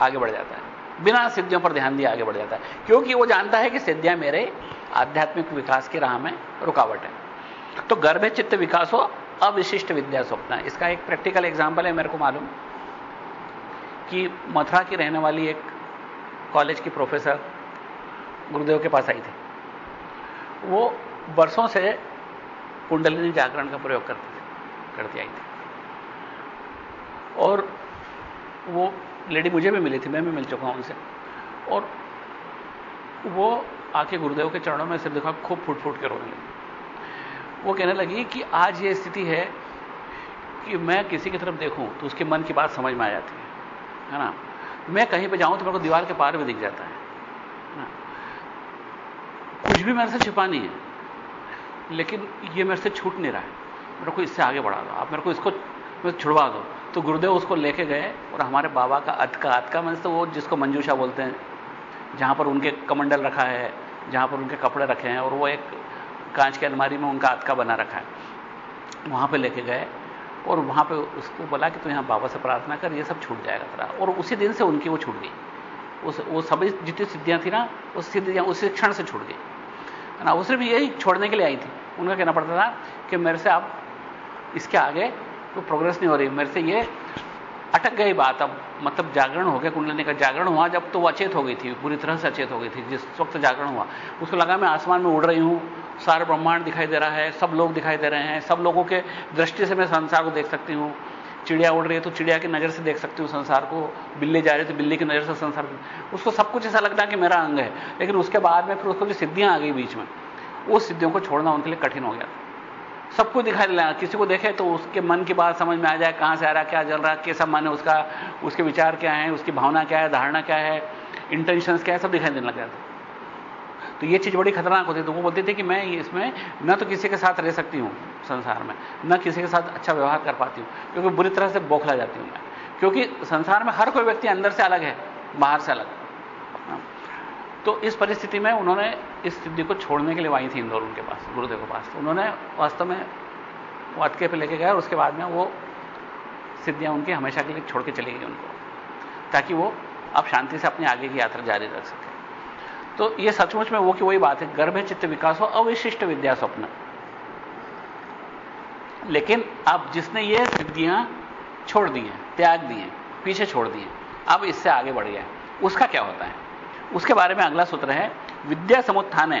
आगे बढ़ जाता है। बिना सिद्धियों पर ध्यान दिए आगे बढ़ जाता है। क्योंकि वो जानता है कि सिद्धियाँ मेरे आध्यात्मिक विकास की राह में रुकावट है। तो गर्भ चित्त विकास हो अविशिष्ट विद्या स्वप्न इसका एक प्रैक्टिकल एग्ज़ाम्पल है, मेरे को मालूम। कि मथुरा की रहने वाली एक कॉलेज की प्रोफेसर गुरुदेव के पास आई थी। वो वर्षों से कुंडलिनी जागरण का प्रयोग करती थी, करती आई थी। और वो लेडी मुझे भी मिली थी, मैं भी मिल चुका हूँ उनसे। और वो आके गुरुदेव के चरणों में सिर दिखा, खूब फूट फूट के रोने लगी। वो कहने लगी कि आज ये स्थिति है कि मैं किसी की तरफ़ देखूँ तो उसके मन की बात समझ में आ जाती है है ना? मैं कहीं पे जाऊँ तो मेरे को दीवार के पार भी दिख जाता है ना? कुछ भी मेरे से छिपा नहीं है, लेकिन ये मेरे से छूट नहीं रहा है। मेरे को इससे आगे बढ़ा दो। आप मेरे को इसको छुड़वा दो। तो गुरुदेव उसको लेके गए और हमारे बाबा का अतका अतका मैंने तो वो जिसको मंजूषा बोलते हैं, जहाँ पर उनके कमंडल रखा है, जहाँ पर उनके कपड़े रखे हैं, और वो एक कांच की अलमारी में उनका अतका बना रखा है। वहाँ पे लेके गए और वहाँ पे उसको बोला कि तू यहाँ बाबा से प्रार्थना कर, ये सब छूट जाएगा तेरा। और उसी दिन से उनकी वो छूट गई। उस, वो सभी जितनी सिद्धियाँ थी ना, उस सिद्धियाँ उसी क्षण से छूट गई। है ना, वो सिर्फ़ यही छोड़ने के लिए आई थी। उनका कहना पड़ता था कि मेरे से आप इसके आगे कोई प्रोग्रेस नहीं हो रही। मेरे से ये अटक गई बात अब। मतलब जागरण हो गया, कुंडलिनी का जागरण हुआ। जब तो वो अचेत हो गई थी, पूरी तरह से अचेत हो गई थी। जिस वक्त जागरण हुआ, उसको लगा मैं आसमान में उड़ रही हूँ। सारा ब्रह्मांड दिखाई दे रहा है, सब लोग दिखाई दे रहे हैं, सब लोगों के दृष्टि से मैं संसार को देख सकती हूँ। चिड़िया उड़ रही है तो चिड़िया की नज़र से देख सकती हूँ संसार को, बिल्ली जा रही है तो बिल्ली की नज़र से संसार उसको सब कुछ ऐसा लगता है कि मेरा अंग है, लेकिन उसके बाद में फिर उसको जो सिद्धियाँ आ गई बीच में उस सिद्धियों को छोड़ना उनके लिए कठिन हो गया था। सबको दिखाई देना किसी को देखे तो उसके मन की बात समझ में आ जाए, कहाँ से आ रहा क्या चल रहा कैसा मन है, उसका, उसके विचार क्या है, उसकी भावना क्या है, धारणा क्या है इंटेंशन क्या है, सब दिखाई देने लग जाता। तो ये चीज़ बड़ी खतरनाक होती थी तो वो बोलती थी कि मैं इसमें न तो किसी के साथ रह सकती हूँ संसार में, न किसी के साथ अच्छा व्यवहार कर पाती हूँ, क्योंकि बुरी तरह से बौखला जाती हूँ मैं। क्योंकि संसार में हर कोई व्यक्ति अंदर से अलग है, बाहर से अलग। तो इस परिस्थिति में उन्होंने इस सिद्धि को छोड़ने के लिए आई थी इंदौर उनके पास, गुरुदेव के पास। तो उन्होंने वास्तव में वाटके पे लेके गए और उसके बाद में वो सिद्धियाँ उनकी हमेशा के लिए छोड़ के चली गई उनको, ताकि वो अब शांति से अपनी आगे की यात्रा जारी रख सके। तो ये सचमुच में वो की वही बात है, गर्भ चित्त विकास हो, अविशिष्ट विद्या स्वप्न। लेकिन अब जिसने ये सिद्धियाँ छोड़ दी हैं, त्याग दी हैं, पीछे छोड़ दी हैं, अब इससे आगे बढ़ गया उसका क्या होता है? उसके बारे में अगला सूत्र है, विद्या समुत्थान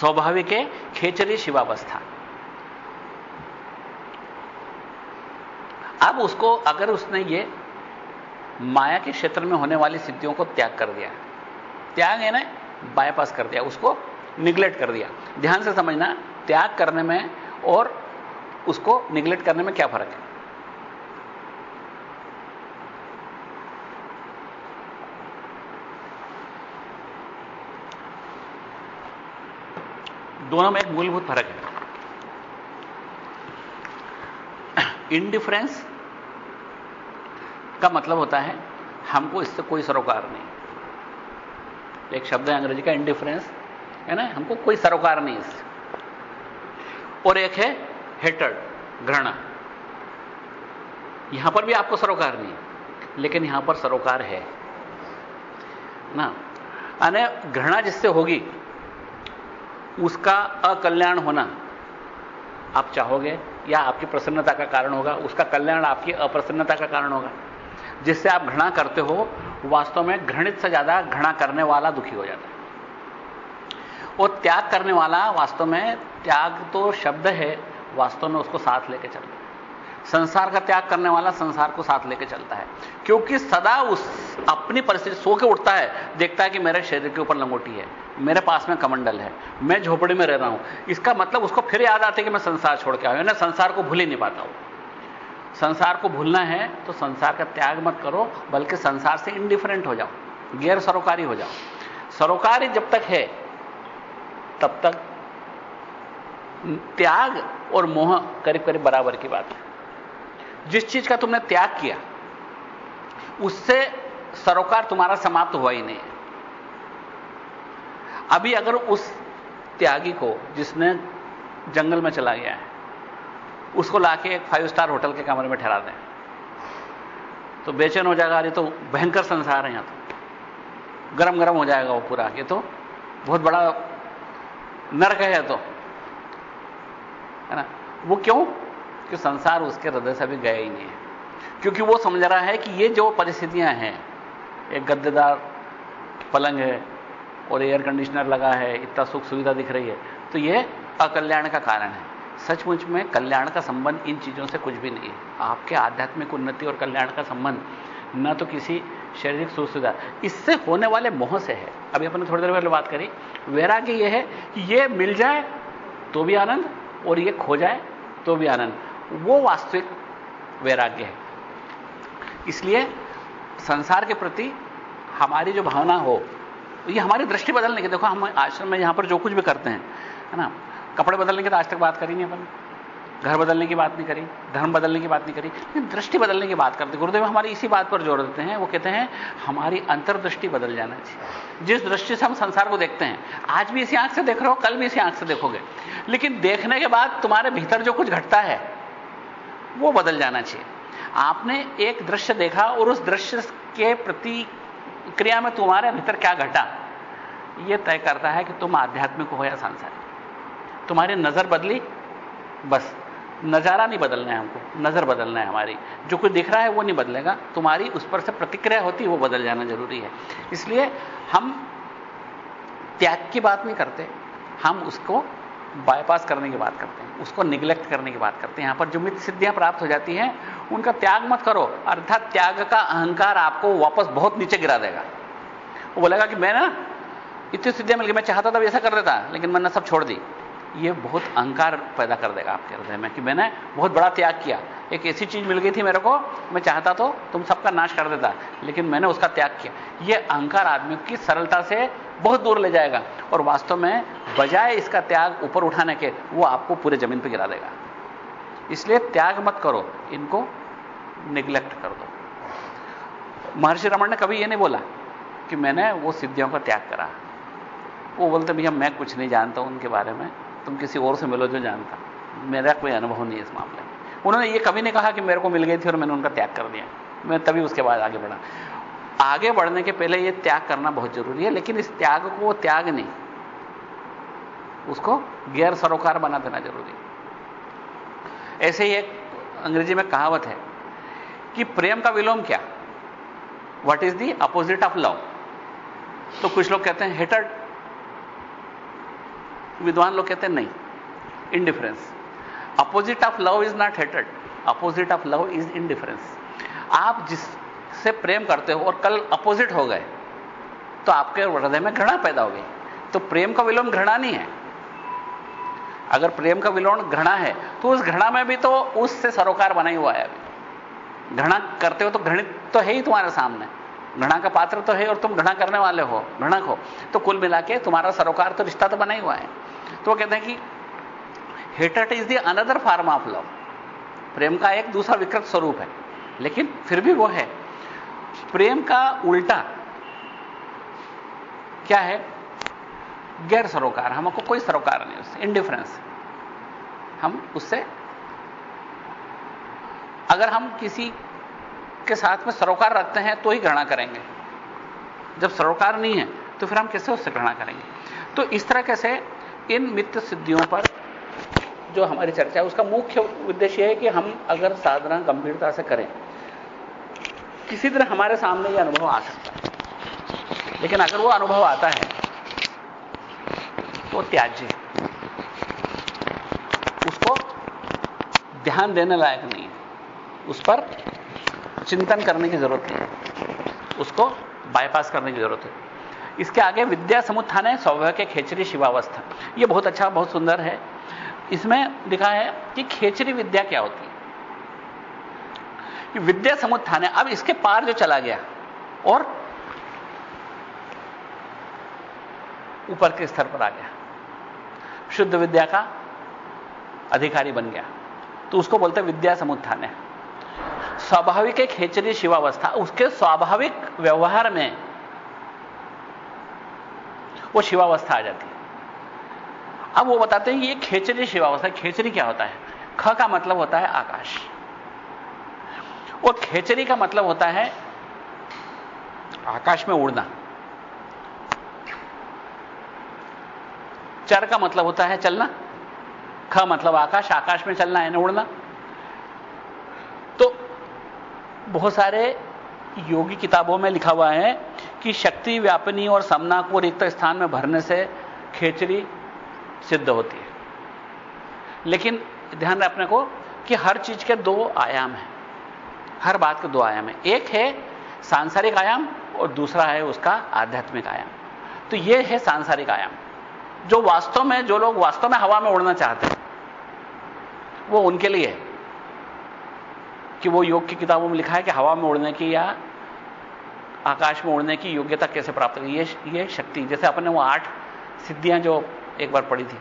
स्वाभाविक खेचरी शिवावस्था। अब उसको, अगर उसने ये माया के क्षेत्र में होने वाली सिद्धियों को त्याग कर दिया त्याग है ना बायपास कर दिया, उसको निग्लेक्ट कर दिया। ध्यान से समझना, त्याग करने में और उसको निग्लेक्ट करने में क्या फ़र्क है? दोनों में एक मूलभूत फ़र्क है। इंडिफरेंस का मतलब होता है, हमको इससे कोई सरोकार नहीं। एक शब्द है अंग्रेज़ी का इंडिफरेंस है ना? हमको कोई सरोकार नहीं इससे। और एक है हेटर्ड घृणा। यहाँ पर भी आपको सरोकार नहीं लेकिन यहाँ पर सरोकार है। ना? अने घृणा जिससे होगी, उसका अकल्याण होना, आप चाहोगे या आपकी प्रसन्नता का कारण होगा, उसका कल्याण आपकी अप्रसन्नता का कारण होगा। जिससे आप घृणा करते हो वास्तव में घृणित से ज़्यादा घृणा करने वाला दुखी हो जाता है। और त्याग करने वाला वास्तव में, त्याग तो शब्द है, वास्तव में उसको साथ लेके चलता है। संसार का त्याग करने वाला संसार को साथ लेके चलता है। क्योंकि सदा उस अपनी परिस्थिति सो के उठता है, देखता है कि मेरे शरीर के ऊपर लंगोटी है, मेरे पास में कमंडल है, मैं झोपड़ी में रह रहा हूँ। इसका मतलब उसको फिर याद आती है कि मैं संसार छोड़ के आया ना संसार को भूल ही नहीं पाता हूँ। संसार को भूलना है तो संसार का त्याग मत करो, बल्कि संसार से इंडिफरेंट हो जाओ, गैर सरोकारी हो जाओ। सरोकारी जब तक है, तब तक त्याग और मोह करीब करीब बराबर की बात है। जिस चीज़ का तुमने त्याग किया, उससे सरोकार तुम्हारा समाप्त हुआ ही नहीं अभी अगर उस त्यागी को, जिसने जंगल में चला गया है उसको लाके एक फाइव स्टार होटल के कमरे में ठहरा दें। तो बेचैन हो जाएगा, अरे तो भयंकर संसार है यहाँ तो। गरम गरम हो जाएगा वो पूरा, ये तो बहुत बड़ा नरक है तो। है ना? वो क्यों? कि संसार उसके हृदय से भी गया ही नहीं है। क्योंकि वो समझ रहा है कि ये जो परिस्थितियाँ हैं, एक गद्देदार पलंग है और एयर कंडीशनर लगा है, इतना सुख सुविधा दिख रही है तो ये अकल्याण का कारण है। सचमुच में कल्याण का संबंध इन चीज़ों से कुछ भी नहीं है। आपके आध्यात्मिक उन्नति और कल्याण का संबंध, न तो किसी शारीरिक सुविधा इससे होने वाले मोह से है। अभी अपने थोड़ी देर पहले बात करी, वैराग्य यह है कि ये मिल जाए तो भी आनंद और ये खो जाए तो भी आनंद। वो वास्तविक वैराग्य है। इसलिए संसार के प्रति हमारी जो भावना हो, ये हमारी दृष्टि बदलने की देखो, हम आश्रम में यहाँ पर जो कुछ भी करते हैं, है ना? कपड़े बदलने की तो आज तक बात करी नहीं अपन। घर बदलने की बात नहीं करी, धर्म बदलने की बात नहीं करी, लेकिन दृष्टि बदलने की बात करते। गुरुदेव हमारी इसी बात पर ज़ोर देते हैं। वो कहते हैं, हमारी अंतर्दृष्टि बदल जाना चाहिए। जिस दृष्टि से हम संसार को देखते हैं, आज भी इसी आँख से देख रहे हो, कल भी इसी आँख से देखोगे। लेकिन देखने के बाद तुम्हारे भीतर जो कुछ घटता है, वो बदल जाना चाहिए। आपने एक दृश्य देखा और उस दृश्य के प्रति क्रिया में तुम्हारे भीतर क्या घटा यह तय करता है कि तुम आध्यात्मिक हो या सांसारिक। तुम्हारी नज़र बदली, बस। नज़ारा नहीं बदलना है हमको, नज़र बदलना है हमारी। जो कुछ दिख रहा है वो नहीं बदलेगा। तुम्हारी उस पर से प्रतिक्रिया होती है, वो बदल जाना ज़रूरी है। इसलिए हम त्याग की बात नहीं करते, हम उसको बायपास करने की बात करते हैं, उसको निग्लेक्ट करने की बात करते हैं। यहाँ पर जो मित्र सिद्धियाँ प्राप्त हो जाती हैं, उनका त्याग मत करो। अर्थात त्याग का अहंकार आपको वापस बहुत नीचे गिरा देगा। वो बोलेगा कि मैं ना, इतनी सिद्धियाँ मिल गई, मैं चाहता था ऐसा कर देता, लेकिन मैंने सब छोड़ दी। ये बहुत अहंकार पैदा कर देगा आपके हृदय में कि मैंने बहुत बड़ा त्याग किया। एक ऐसी चीज़ मिल गई थी मेरे को, मैं चाहता तो तुम सबका नाश कर देता, लेकिन मैंने उसका त्याग किया। यह अहंकार आदमी की सरलता से बहुत दूर ले जाएगा और वास्तव में बजाय इसका त्याग ऊपर उठाने के, वो आपको पूरे ज़मीन पर गिरा देगा। इसलिए त्याग मत करो, इनको निग्लेक्ट कर दो। महर्षि रमन ने कभी यह नहीं बोला कि मैंने वो सिद्धियों का त्याग करा। वो बोलते, भैया, मैं कुछ नहीं जानता उनके बारे में। तुम किसी और से मिलो जो जानता। मेरा कोई अनुभव नहीं है इस मामले में। उन्होंने ये कभी नहीं कहा कि मेरे को मिल गई थी और मैंने उनका त्याग कर दिया। मैं तभी उसके बाद आगे बढ़ा। आगे बढ़ने के पहले यह त्याग करना बहुत ज़रूरी है, लेकिन इस त्याग को वो त्याग नहीं। उसको गैर सरोकार बना देना ज़रूरी ऐसे ही एक अंग्रेज़ी में कहावत है कि प्रेम का विलोम क्या? What is the opposite of love तो कुछ लोग कहते हैं हेटर्ड विद्वान लोग कहते नहीं indifference opposite of love is not hatred opposite of love is indifference आप जिससे प्रेम करते हो और कल अपोजिट हो गए तो आपके हृदय में घृणा पैदा हो गई तो प्रेम का विलोम घृणा नहीं है। अगर प्रेम का विलोम घृणा है तो उस घृणा में भी तो उससे सरोकार बना ही हुआ है अभी। घृणा करते हो तो घृणित तो है ही तुम्हारे सामने। घृणा का पात्र तो है और तुम घृणा करने वाले हो, घृणक हो। तो कुल मिला के तुम्हारा सरोकार तो रिश्ता तो बना ही हुआ है। तो कहते हैं कि hatred is the another form of love प्रेम का एक दूसरा विकृत स्वरूप है, लेकिन फिर भी वो है। प्रेम का उल्टा क्या है? गैर सरोकार। हमको कोई सरोकार नहीं, उससे इंडिफरेंस हम उससे, अगर हम किसी के साथ में सरोकार रखते हैं तो ही घृणा करेंगे। जब सरोकार नहीं है तो फिर हम कैसे उससे घृणा करेंगे? तो इस तरह कैसे इन मित्र सिद्धियों पर जो हमारी चर्चा है, उसका मुख्य उद्देश्य है कि हम अगर साधना गंभीरता से करें, किसी तरह हमारे सामने यह अनुभव आ सकता है। लेकिन अगर वो अनुभव आता है तो त्याज्य उसको ध्यान देने लायक नहीं है। उस पर चिंतन करने की ज़रूरत नहीं है। उसको बाईपास करने की ज़रूरत है। इसके आगे विद्या समुत्थान है सौभाग्य के खेचरी शिवावस्था। यह बहुत अच्छा बहुत सुंदर है। इसमें लिखा है कि खेचरी विद्या क्या होती है? विद्या समुत्थान है। अब इसके पार जो चला गया और ऊपर के स्तर पर आ गया। शुद्ध विद्या का अधिकारी बन गया। तो उसको बोलते विद्या समुत्थान है। स्वाभाविक एक खेचरी शिवावस्था। उसके स्वाभाविक व्यवहार में वो शिवावस्था आ जाती है। अब वो बताते हैं ये खेचरी शिवावस्था, खेचरी क्या होता है? ख का मतलब होता है आकाश। और खेचरी का मतलब होता है आकाश में उड़ना। चर का मतलब होता है चलना। ख मतलब आकाश आकाश में चलना है ना उड़ना। तो बहुत सारे योगी किताबों में लिखा हुआ है कि शक्ति व्यापनी और समना को रिक्त स्थान में भरने से खेचरी सिद्ध होती है। लेकिन ध्यान रखने को कि हर चीज़ के दो आयाम हैं। हर बात के दो आयाम हैं। एक है सांसारिक आयाम और दूसरा है उसका आध्यात्मिक आयाम। तो यह है सांसारिक आयाम। जो वास्तव में, जो लोग वास्तव में हवा में उड़ना चाहते हैं, वो उनके लिए है। कि वो योग की किताबों में लिखा है कि हवा में उड़ने की या आकाश में उड़ने की योग्यता कैसे प्राप्त करें ये ये शक्ति। जैसे अपने वो आठ सिद्धियाँ जो एक बार पढ़ी थी।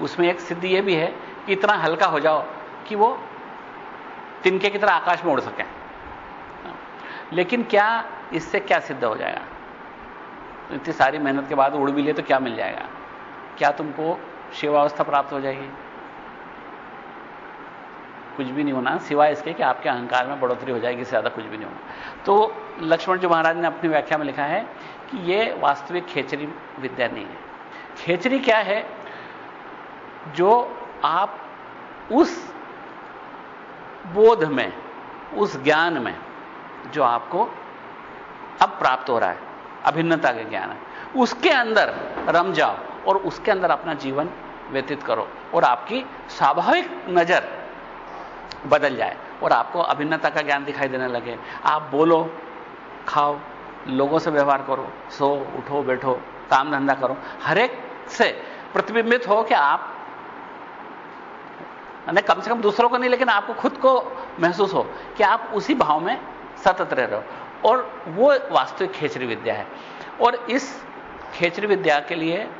उसमें एक सिद्धि ये भी है कि इतना हल्का हो जाओ कि वो तिनके की तरह आकाश में उड़ सके। लेकिन क्या इससे क्या सिद्ध हो जाएगा? इतनी सारी मेहनत के बाद उड़ भी ले तो क्या मिल जाएगा? क्या तुमको शिवावस्था प्राप्त हो जाएगी? कुछ भी नहीं होना, सिवाय इसके कि आपके अहंकार में बढ़ोतरी हो जाएगी, ज़्यादा कुछ भी नहीं होना तो लक्ष्मण जी महाराज ने अपनी व्याख्या में लिखा है कि यह वास्तविक खेचरी विद्या नहीं है। खेचरी क्या है? जो आप उस बोध में, उस ज्ञान में, जो आपको अब प्राप्त हो रहा है, अभिन्नता का ज्ञान है, उसके अंदर रम जाओ और उसके अंदर अपना जीवन व्यतीत करो और आपकी स्वाभाविक नज़र बदल जाए। और आपको अभिन्नता का ज्ञान दिखाई देने लगे। आप बोलो, खाओ, लोगों से व्यवहार करो, सो, उठो, बैठो, काम धंधा करो। हर एक से प्रतिबिंबित हो कि आप कम से कम दूसरों को नहीं, लेकिन आपको खुद को महसूस हो कि आप उसी भाव में सतत रह रहे हो। और वो वास्तविक खेचरी विद्या है। और इस खेचरी विद्या के लिए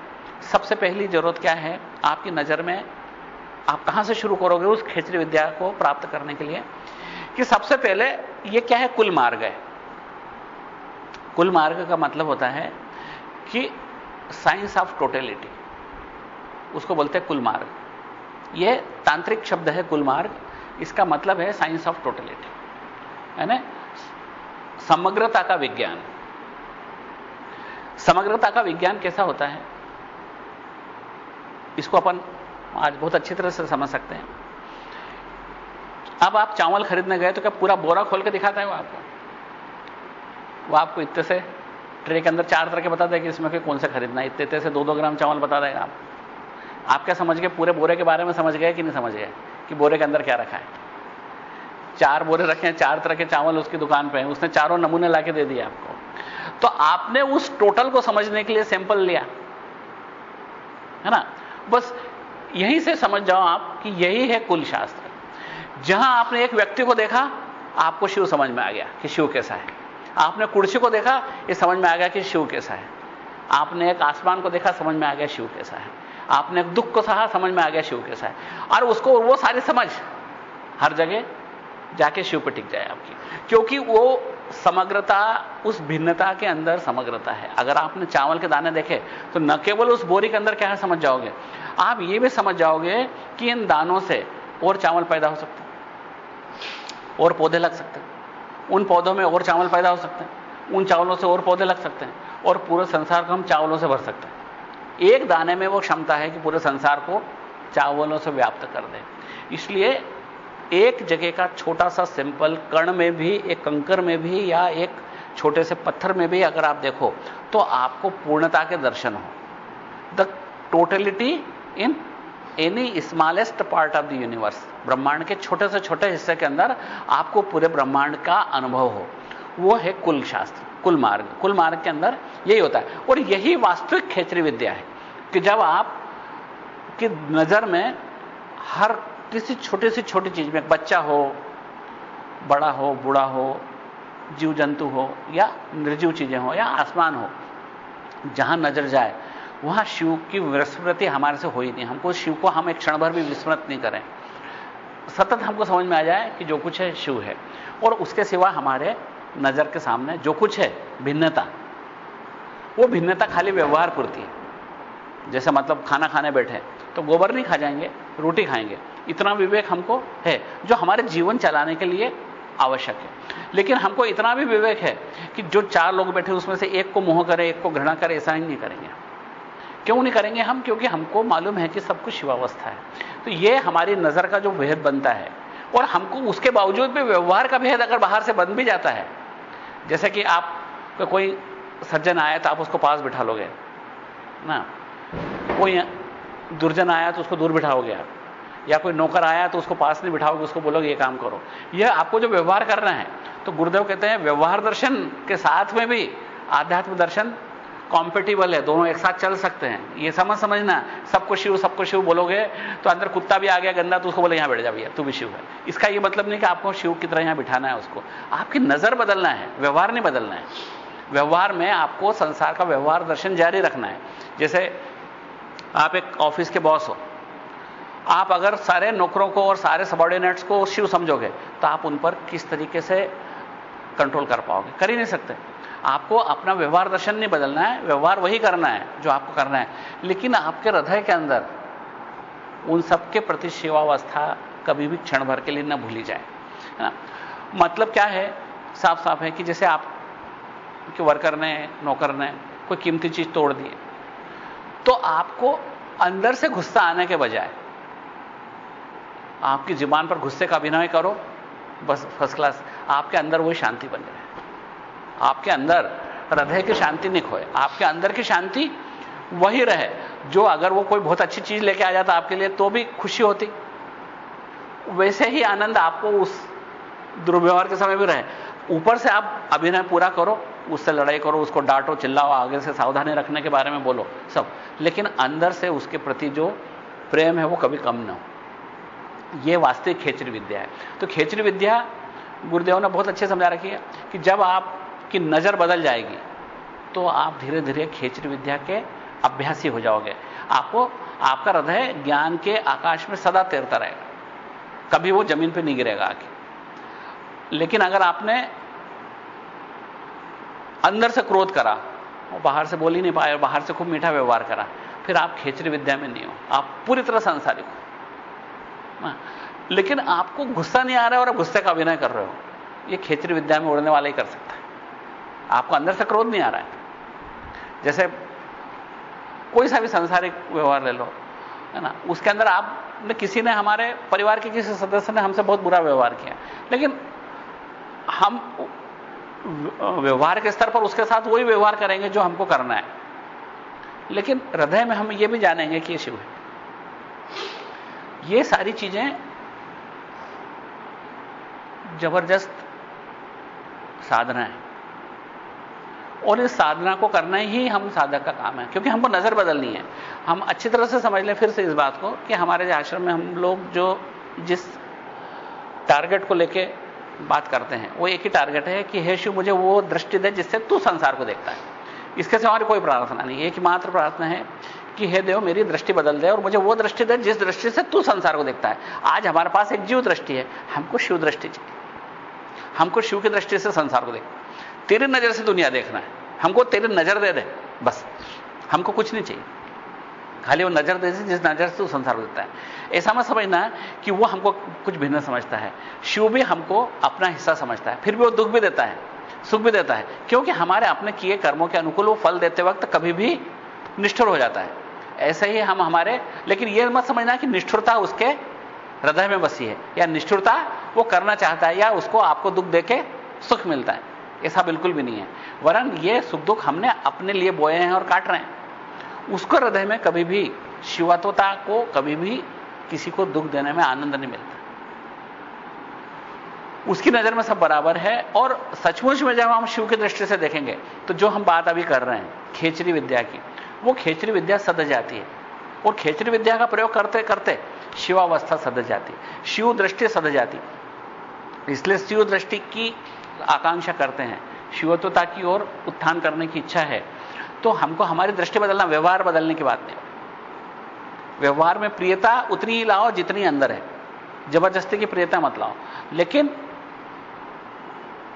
सबसे पहली ज़रूरत क्या है? आपकी नज़र में आप कहाँ से शुरू करोगे उस खेचरी विद्या को प्राप्त करने के लिए? कि सबसे पहले यह क्या है? कुल मार्ग है। कुल मार्ग का मतलब होता है कि साइंस ऑफ़ टोटेलिटी, उसको बोलते हैं कुल मार्ग। यह तांत्रिक शब्द है कुल मार्ग। इसका मतलब है साइंस ऑफ़ टोटेलिटी है ना समग्रता का विज्ञान। समग्रता का विज्ञान कैसा होता है? इसको अपन आज बहुत अच्छी तरह से समझ सकते हैं। अब आप चावल खरीदने गए तो क्या पूरा बोरा खोल के दिखाता है वो आपको? वो आपको इतने से ट्रे के अंदर चार तरह के बता देगा कि इसमें कौन सा खरीदना है। इतने इतने से दो दो ग्राम चावल बता देगा आप। आप क्या समझ गए? पूरे बोरे के बारे में समझ गए कि नहीं समझ गए? कि बोरे के अंदर क्या रखा है? चार बोरे रखे हैं, चार तरह के चावल उसकी दुकान पे हैं। उसने चारों नमूने लाके दे दिए आपको। तो आपने उस टोटल को समझने के लिए सैंपल लिया। है ना? बस यहीं से समझ जाओ आप कि यही है कुल शास्त्र। जहाँ आपने एक व्यक्ति को देखा, आपको शिव समझ में आ गया कि शिव कैसा है। आपने कुर्सी को देखा, ये समझ में आ गया कि शिव कैसा है। आपने एक आसमान को देखा, समझ में आ गया शिव कैसा है। आपने एक दुख को सहा, समझ में आ गया शिव कैसा है। और उसको वो सारी समझ, हर जगह जाके शिव पर टिक जाए आपकी। क्योंकि वो समग्रता उस भिन्नता के अंदर समग्रता है। अगर आपने चावल के दाने देखे तो न केवल उस बोरी के अंदर क्या है, समझ जाओगे। आप ये भी समझ जाओगे कि इन दानों से और चावल पैदा हो सकते हैं, और पौधे लग सकते हैं। उन पौधों में और चावल पैदा हो सकते हैं, उन चावलों से और पौधे लग सकते हैं, और पूरे संसार को हम चावलों से भर सकते हैं। एक दाने में वो क्षमता है कि पूरे संसार को चावलों से व्याप्त कर दे। इसलिए एक जगह का छोटा सा सिंपल कण में भी, एक कंकर में भी, या एक छोटे से पत्थर में भी अगर आप देखो तो आपको पूर्णता के दर्शन हो। The totality in any smallest part of the universe ब्रह्मांड के छोटे से छोटे हिस्से के अंदर आपको पूरे ब्रह्मांड का अनुभव हो। वो है कुल शास्त्र, कुल मार्ग। कुल मार्ग के अंदर यही होता है। और यही वास्तविक खेचरी विद्या है कि जब आप की नज़र में हर किसी छोटी सी छोटी चीज़ में, बच्चा हो, बड़ा हो, बूढ़ा हो, जीव जंतु हो, या निर्जीव चीज़ें हो, या आसमान हो, जहाँ नज़र जाए, वहाँ शिव की विस्मृति हमारे से हो ही नहीं। हमको शिव को हम एक क्षण भर भी विस्मृत नहीं करें। सतत हमको समझ में आ जाए कि जो कुछ है, शिव है। और उसके सिवा हमारे नज़र के सामने जो कुछ है, भिन्नता, वो भिन्नता खाली व्यवहार पूर्ति है। जैसे मतलब खाना खाने बैठे तो गोबर नहीं खा जाएँगे, रोटी खाएँगे। इतना विवेक हमको है, जो हमारे जीवन चलाने के लिए आवश्यक है। लेकिन हमको इतना भी विवेक है कि जो चार लोग बैठे, उसमें से एक को मोह करे, एक को घृणा करे, ऐसा ही नहीं करेंगे। क्यों नहीं करेंगे हम? क्योंकि हमको मालूम है कि सब कुछ शिवावस्था है। तो ये हमारी नज़र का जो भेद बनता है, और हमको उसके बावजूद भी व्यवहार का भेद अगर बाहर से बन भी जाता है, जैसे कि आप, कोई सज्जन आया तो आप उसको पास बिठा लोगे, ना? कोई दुर्जन आया तो उसको दूर बिठाओगे आप। या कोई नौकर आया तो उसको पास नहीं बिठाओगे, उसको बोलोगे, ये काम करो। यह आपको जो व्यवहार करना है तो गुरुदेव कहते हैं, व्यवहार दर्शन के साथ में भी आध्यात्म दर्शन कॉम्पेटिबल है, दोनों एक साथ चल सकते हैं। ये समझ समझना सबको शिव सबको शिव बोलोगे तो अंदर कुत्ता भी आ गया, गंदा तो उसको बोले, यहाँ बैठ जा भैया, तू भी शिव है। इसका ये मतलब नहीं कि आपको शिव की तरह यहाँ बिठाना है उसको। आपकी नज़र बदलना है, व्यवहार नहीं बदलना है। व्यवहार में आपको संसार का व्यवहार दर्शन जारी रखना है। जैसे आप एक ऑफ़िस के बॉस हो आप अगर सारे नौकरों को और सारे सबॉर्डिनेट्स को शिव समझोगे तो आप उन पर किस तरीके से कंट्रोल कर पाओगे? कर ही नहीं सकते। आपको अपना व्यवहार दर्शन नहीं बदलना है, व्यवहार वही करना है जो आपको करना है। लेकिन आपके हृदय के अंदर उन सबके प्रति सेवावस्था कभी भी क्षण भर के लिए न भूली जाए। है ना? मतलब क्या है? साफ़ साफ़ है कि जैसे आप कि वर्कर ने, नौकर ने कोई कीमती चीज़ तोड़ दी तो आपको अंदर से गुस्सा आने के बजाय आपकी ज़ुबान पर गुस्से का अभिनय करो, बस फ़र्स्ट क्लास आपके अंदर वही शांति बन जाए। आपके अंदर हृदय की शांति नहीं खोए आपके अंदर की शांति वही रहे। जो अगर वो कोई बहुत अच्छी चीज़ लेके आ जाता आपके लिए तो भी खुशी होती। वैसे ही आनंद आपको उस दुर्व्यवहार के समय भी रहे। ऊपर से आप अभिनय पूरा करो, उससे लड़ाई करो, उसको डांटो, चिल्लाओ, आगे से सावधानी रखने के बारे में बोलो, सब। लेकिन अंदर से उसके प्रति जो प्रेम है, वो कभी कम ना हो। यह वास्तविक खेचरी विद्या है। तो खेचरी विद्या गुरुदेव ने बहुत अच्छे समझा रखी है कि जब आपकी नज़र बदल जाएगी तो आप धीरे धीरे खेचरी विद्या के अभ्यासी हो जाओगे। आपको आपका हृदय ज्ञान के आकाश में सदा तैरता रहेगा। कभी वो ज़मीन पर नहीं गिरेगा आके लेकिन अगर आपने अंदर से क्रोध करा और बाहर से बोल ही नहीं पाए बाहर से खूब मीठा व्यवहार करा फिर आप खेचरी विद्या में नहीं हो। आप पूरी तरह सांसारिक हाँ, लेकिन आपको गुस्सा नहीं आ रहा है और आप गुस्से का अभिनय कर रहे हो। ये खेचरी विद्या में उड़ने वाला ही कर सकता है। आपको अंदर से क्रोध नहीं आ रहा है। जैसे कोई सा भी सांसारिक व्यवहार ले लो, है ना? उसके अंदर आपने किसी ने हमारे परिवार के किसी सदस्य ने हमसे बहुत बुरा व्यवहार किया। लेकिन हम व्यवहार के स्तर पर उसके साथ वही व्यवहार करेंगे जो हमको करना है। लेकिन हृदय में हम ये भी जानेंगे कि ये शिव है। ये सारी चीज़ें ज़बरदस्त साधना है। और इस साधना को करना ही हम साधक का काम है, क्योंकि हमको नज़र बदलनी है। हम अच्छी तरह से समझ लें फिर से इस बात को कि हमारे आश्रम में हम लोग जो जिस टारगेट को लेके बात करते हैं, वो एक ही टारगेट है कि, हे शिव, मुझे वो दृष्टि दे जिससे तू संसार को देखता है। इसके से हमारी कोई प्रार्थना नहीं एकमात्र प्रार्थना है कि, हे देव, मेरी दृष्टि बदल दे और मुझे वो दृष्टि दे जिस दृष्टि से तू संसार को देखता है। आज हमारे पास एक जीव दृष्टि है। हमको शिव दृष्टि चाहिए। हमको शिव की दृष्टि से संसार को देखना तेरी नज़र से दुनिया देखना है। हमको तेरी नज़र दे दे, बस। हमको कुछ नहीं चाहिए। खाली वो नज़र दे जिस नज़र से वो संसार को देखता है। ऐसा मत समझना कि वो हमको कुछ भिन्न समझता है। शिव भी हमको अपना हिस्सा समझता है। फिर भी वो दुख भी देता है, सुख भी देता है। क्योंकि हमारे अपने किए कर्मों के अनुकूल वो फल देते वक्त कभी भी निष्ठुर हो जाता है। ऐसे ही हम हमारे, लेकिन यह मत समझना कि निष्ठुरता उसके हृदय में बसी है। या निष्ठुरता वो करना चाहता है या उसको आपको दुख देके सुख मिलता है। ऐसा बिल्कुल भी नहीं है। वरन ये सुख दुख हमने अपने लिए बोए हैं और काट रहे हैं। उसको हृदय में कभी भी शिवत्वता को कभी भी किसी को दुख देने में आनंद नहीं मिलता। उसकी नज़र में सब बराबर है और सचमुच में जब हम शिव की दृष्टि से देखेंगे तो जो हम बात अभी कर रहे हैं, खेचरी विद्या की वो खेचरी विद्या सद जाती है। और खेचरी विद्या का प्रयोग करते करते शिवावस्था सद जाती शिव दृष्टि सद जाती इसलिए शिव दृष्टि की आकांक्षा करते हैं। शिवत्वता की ओर उत्थान करने की इच्छा है। तो हमको हमारी दृष्टि बदलना, व्यवहार बदलने की बात नहीं। व्यवहार में प्रियता उतनी ही लाओ जितनी अंदर है। ज़बरदस्ती की प्रियता मत लाओ। लेकिन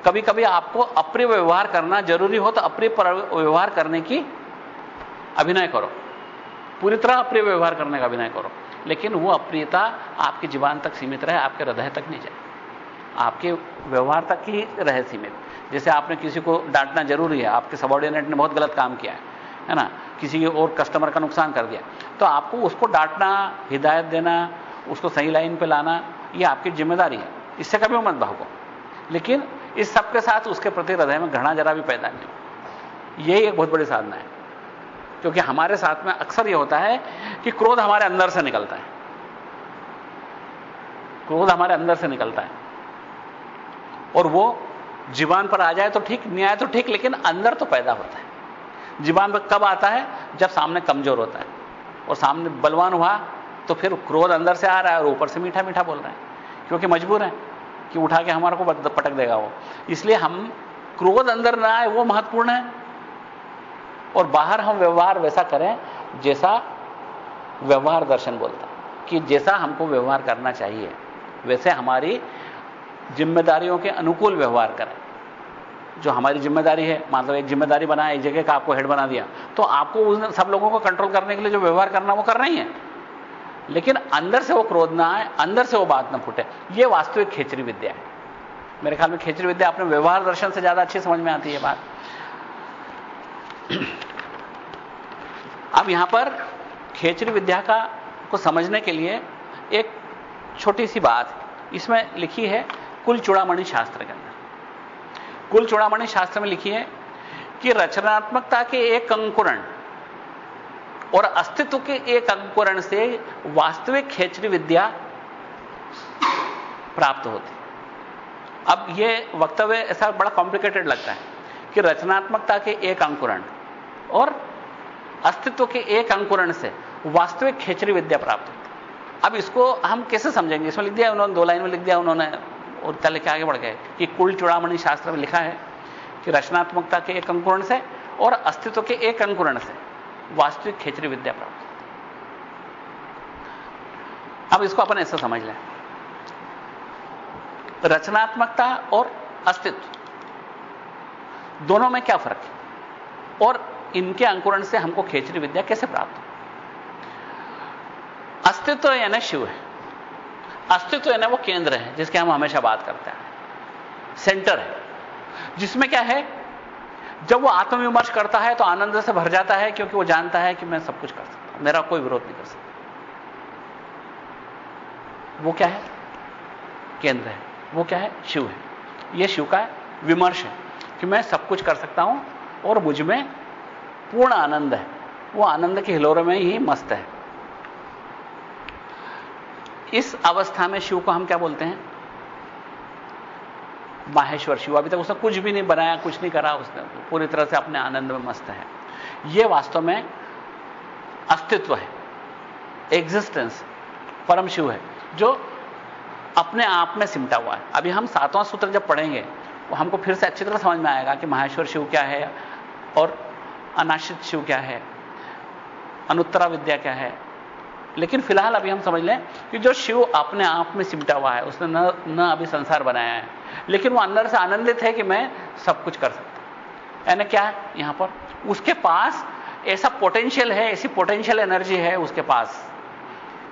कभी कभी आपको अप्रिय व्यवहार करना ज़रूरी हो तो अप्रिय व्यवहार करने की अभिनय करो। पूरी तरह अप्रिय व्यवहार करने का अभिनय करो। लेकिन वो अप्रियता आपकी जीवन तक सीमित रहे, आपके हृदय तक नहीं जाए। आपके व्यवहार तक ही रहे सीमित। जैसे आपने किसी को डांटना ज़रूरी है, आपके सबॉर्डिनेट ने बहुत गलत काम किया है है ना? किसी के और कस्टमर का नुकसान कर दिया। तो आपको उसको डांटना, हिदायत देना, उसको सही लाइन पे लाना, ये आपकी ज़िम्मेदारी है। इससे कभी मत भागो। लेकिन इस सबके साथ उसके प्रति हृदय में घृणा जरा भी पैदा नहीं हो। यही एक बहुत बड़ी साधना है। क्योंकि हमारे साथ में अक्सर यह होता है कि क्रोध हमारे अंदर से निकलता है। क्रोध हमारे अंदर से निकलता है। और वो जीवान पर आ जाए तो ठीक, न्याय तो ठीक, लेकिन अंदर तो पैदा होता है। जीवान पर कब आता है? जब सामने कमज़ोर होता है। और सामने बलवान हुआ तो फिर क्रोध अंदर से आ रहा है और ऊपर से मीठा मीठा बोल रहे हैं। क्योंकि मजबूर है कि उठा के हमारे को पटक देगा वो। इसलिए हम क्रोध अंदर ना आए, वो महत्वपूर्ण है। और बाहर हम व्यवहार वैसा करें जैसा व्यवहार दर्शन बोलता कि जैसा हमको व्यवहार करना चाहिए। वैसे हमारी जिम्मेदारियों के अनुकूल व्यवहार करें। जो हमारी ज़िम्मेदारी है मतलब एक ज़िम्मेदारी बना, एक जगह का आपको हेड बना दिया तो आपको उन सब लोगों को कंट्रोल करने के लिए जो व्यवहार करना वो करना ही है। लेकिन अंदर से वो क्रोध ना आए, अंदर से वो बात ना फूटे। ये वास्तविक खेचरी विद्या है। मेरे ख्याल में खेचरी विद्या अपने व्यवहार दर्शन से ज़्यादा अच्छी समझ में आती है बात। अब यहाँ पर खेचरी विद्या का को समझने के लिए एक छोटी सी बात इसमें लिखी है कुल चूड़ामणि शास्त्र के अंदर। कुल चूड़ामणि शास्त्र में लिखी है कि रचनात्मकता के एक अंकुरण और अस्तित्व के एक अंकुरण से वास्तविक खेचरी विद्या प्राप्त होती। अब यह वक्तव्य ऐसा बड़ा कॉम्प्लिकेटेड लगता है। कि रचनात्मकता के एक अंकुरण और अस्तित्व के एक अंकुरण से वास्तविक खेचरी विद्या प्राप्त होती अब इसको हम कैसे समझेंगे? इसमें लिख दिया उन्होंने, दो लाइन में लिख दिया उन्होंने और चल के आगे बढ़ गए कि कुल चुड़ामणि शास्त्र में लिखा है कि रचनात्मकता के एक अंकुरण से और अस्तित्व के एक अंकुरण से वास्तविक खेचरी विद्या प्राप्त अब इसको अपन ऐसा समझ लें। रचनात्मकता और अस्तित्व। दोनों में क्या फ़र्क है? और इनके अंकुरण से हमको खेचरी विद्या कैसे प्राप्त हो? अस्तित्व यानी शिव है? अस्तित्व यानी वो केंद्र है, जिसके हम हमेशा बात करते हैं। सेंटर है। जिसमें क्या है? जब वो आत्मविमर्श करता है तो आनंद से भर जाता है, क्योंकि वो जानता है कि मैं सब कुछ कर सकता हूँ, मेरा कोई विरोध नहीं कर सकता। वो क्या है? केंद्र है। वो क्या है? शिव है। ये शिव का है विमर्श है। कि मैं सब कुछ कर सकता हूँ और मुझमें पूर्ण आनंद है। वो आनंद के हिलोरे में ही मस्त है। इस अवस्था में शिव को हम क्या बोलते हैं? माहेश्वर शिव। अभी तक उसने कुछ भी नहीं बनाया, कुछ नहीं करा, उसने पूरी तरह से अपने आनंद में मस्त है। यह वास्तव में अस्तित्व है। एग्जिस्टेंस परम शिव है, जो अपने आप में सिमटा हुआ है। अभी हम सातवां सूत्र जब पढ़ेंगे हमको फिर से अच्छी तरह समझ में आएगा कि माहेश्वर शिव क्या है और अनाशित शिव क्या है, अनुत्तरा विद्या क्या है। लेकिन फ़िलहाल अभी हम समझ लें कि जो शिव अपने आप में सिमटा हुआ है, उसने न न अभी संसार बनाया है, लेकिन वो अंदर से आनंदित है कि मैं सब कुछ कर सकता यानी क्या है? यहाँ पर उसके पास ऐसा पोटेंशियल है, ऐसी पोटेंशियल एनर्जी है उसके पास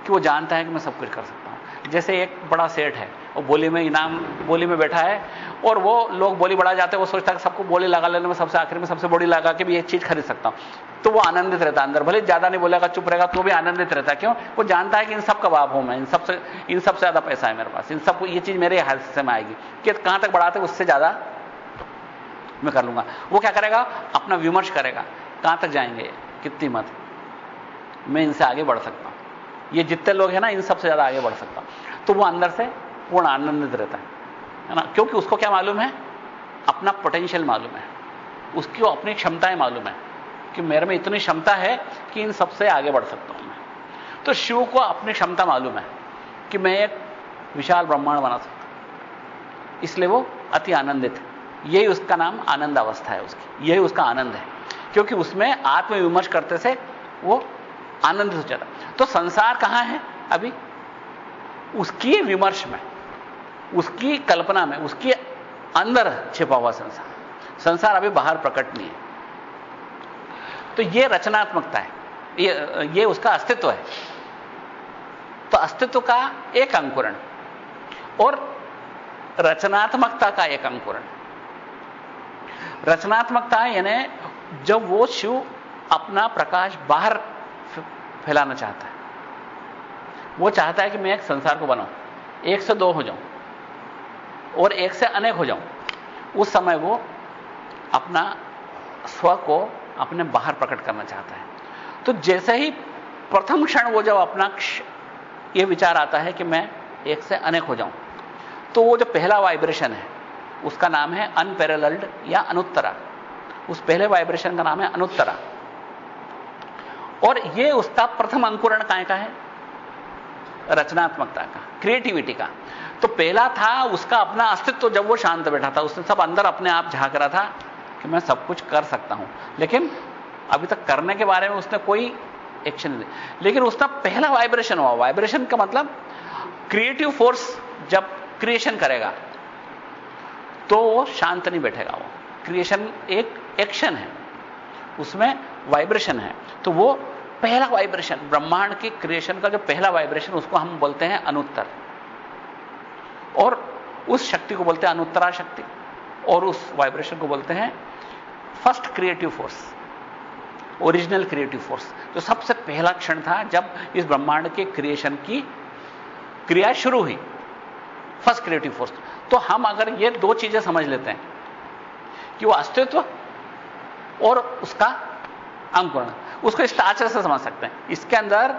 कि वो जानता है कि मैं सब कुछ कर सकता जैसे एक बड़ा सेठ है, वो बोली में इनाम, बोली में बैठा है, और वो लोग बोली बढ़ा जाते हैं, वो सोचता है सबको बोली लगा लेने में, सबसे आखिर में सबसे बड़ी लगा के भी ये चीज़ खरीद सकता हूँ। तो वो आनंदित रहता है अंदर, भले ज़्यादा नहीं बोलेगा, चुप रहेगा तो भी आनंदित रहता है। क्यों? वो जानता है कि इन सब का बाप हूँ मैं, इन सबसे इन सबसे ज़्यादा पैसा है मेरे पास, इन सबको ये चीज़ मेरे हिस्से में आएगी। कि कहाँ तक बढ़ाते उससे ज़्यादा मैं कर लूँगा। वो क्या करेगा? अपना विमर्श करेगा, कहाँ तक जाएँगे? कितनी मत, मैं इनसे आगे बढ़ सकता हूँ। ये जितने लोग हैं ना, इन सबसे ज़्यादा आगे बढ़ सकता तो वो अंदर से पूर्ण आनंदित रहता है। है ना? क्योंकि उसको क्या मालूम है? अपना पोटेंशियल मालूम है। उसकी अपनी क्षमताएँ मालूम है कि मेरे में इतनी क्षमता है कि इन सबसे आगे बढ़ सकता हूँ मैं। तो शिव को अपनी क्षमता मालूम है कि मैं एक विशाल ब्रह्मांड बना सकता इसलिए वो अति आनंदित है। यही उसका नाम आनंद अवस्था है उसकी। यही उसका आनंद है। क्योंकि उसमें आत्मविमर्श करते से वो आनंदित हो जाता। तो संसार कहाँ है? अभी उसकी विमर्श में, उसकी कल्पना में, उसके अंदर छिपा हुआ संसार। संसार अभी बाहर प्रकट नहीं है। तो यह रचनात्मकता है। ये ये उसका अस्तित्व है। तो अस्तित्व का एक अंकुरण और रचनात्मकता का एक अंकुरण। रचनात्मकता यानी जब वो शिव अपना प्रकाश बाहर फैलाना चाहता है। वो चाहता है कि मैं एक संसार को बनाऊँ, एक से दो हो जाऊँ और एक से अनेक हो जाऊँ। उस समय वो अपना स्व को अपने बाहर प्रकट करना चाहता है। तो जैसे ही प्रथम क्षण वो जब अपना ये विचार आता है कि मैं एक से अनेक हो जाऊँ तो वो जो पहला वाइब्रेशन है, उसका नाम है अनपैरेलल्ड या अनुत्तरा। उस पहले वाइब्रेशन का नाम है अनुत्तरा। और ये उसका प्रथम अंकुरण काय का है? रचनात्मकता का क्रिएटिविटी का। तो पहला था उसका अपना अस्तित्व जब वो शांत बैठा था, उसने सब अंदर अपने आप झाँक रहा था कि मैं सब कुछ कर सकता हूँ। लेकिन अभी तक करने के बारे में उसने कोई एक्शन नहीं। लेकिन उसका पहला वाइब्रेशन हुआ। वाइब्रेशन का मतलब क्रिएटिव फोर्स जब क्रिएशन करेगा तो वो शांत नहीं बैठेगा वो। क्रिएशन एक एक्शन है, उसमें वाइब्रेशन है। तो वो पहला वाइब्रेशन, ब्रह्मांड के क्रिएशन का जो पहला वाइब्रेशन, उसको हम बोलते हैं अनुत्तर। और उस शक्ति को बोलते हैं अनुत्तरा शक्ति, और उस वाइब्रेशन को बोलते हैं first creative force original creative force जो सबसे पहला क्षण था जब इस ब्रह्मांड के क्रिएशन की क्रिया शुरू हुई फ़र्स्ट क्रिएटिव फोर्स तो हम अगर ये दो चीज़ें समझ लेते हैं, कि वो अस्तित्व और उसका अंकुरण। उसको स्टाचर से समझ सकते हैं। इसके अंदर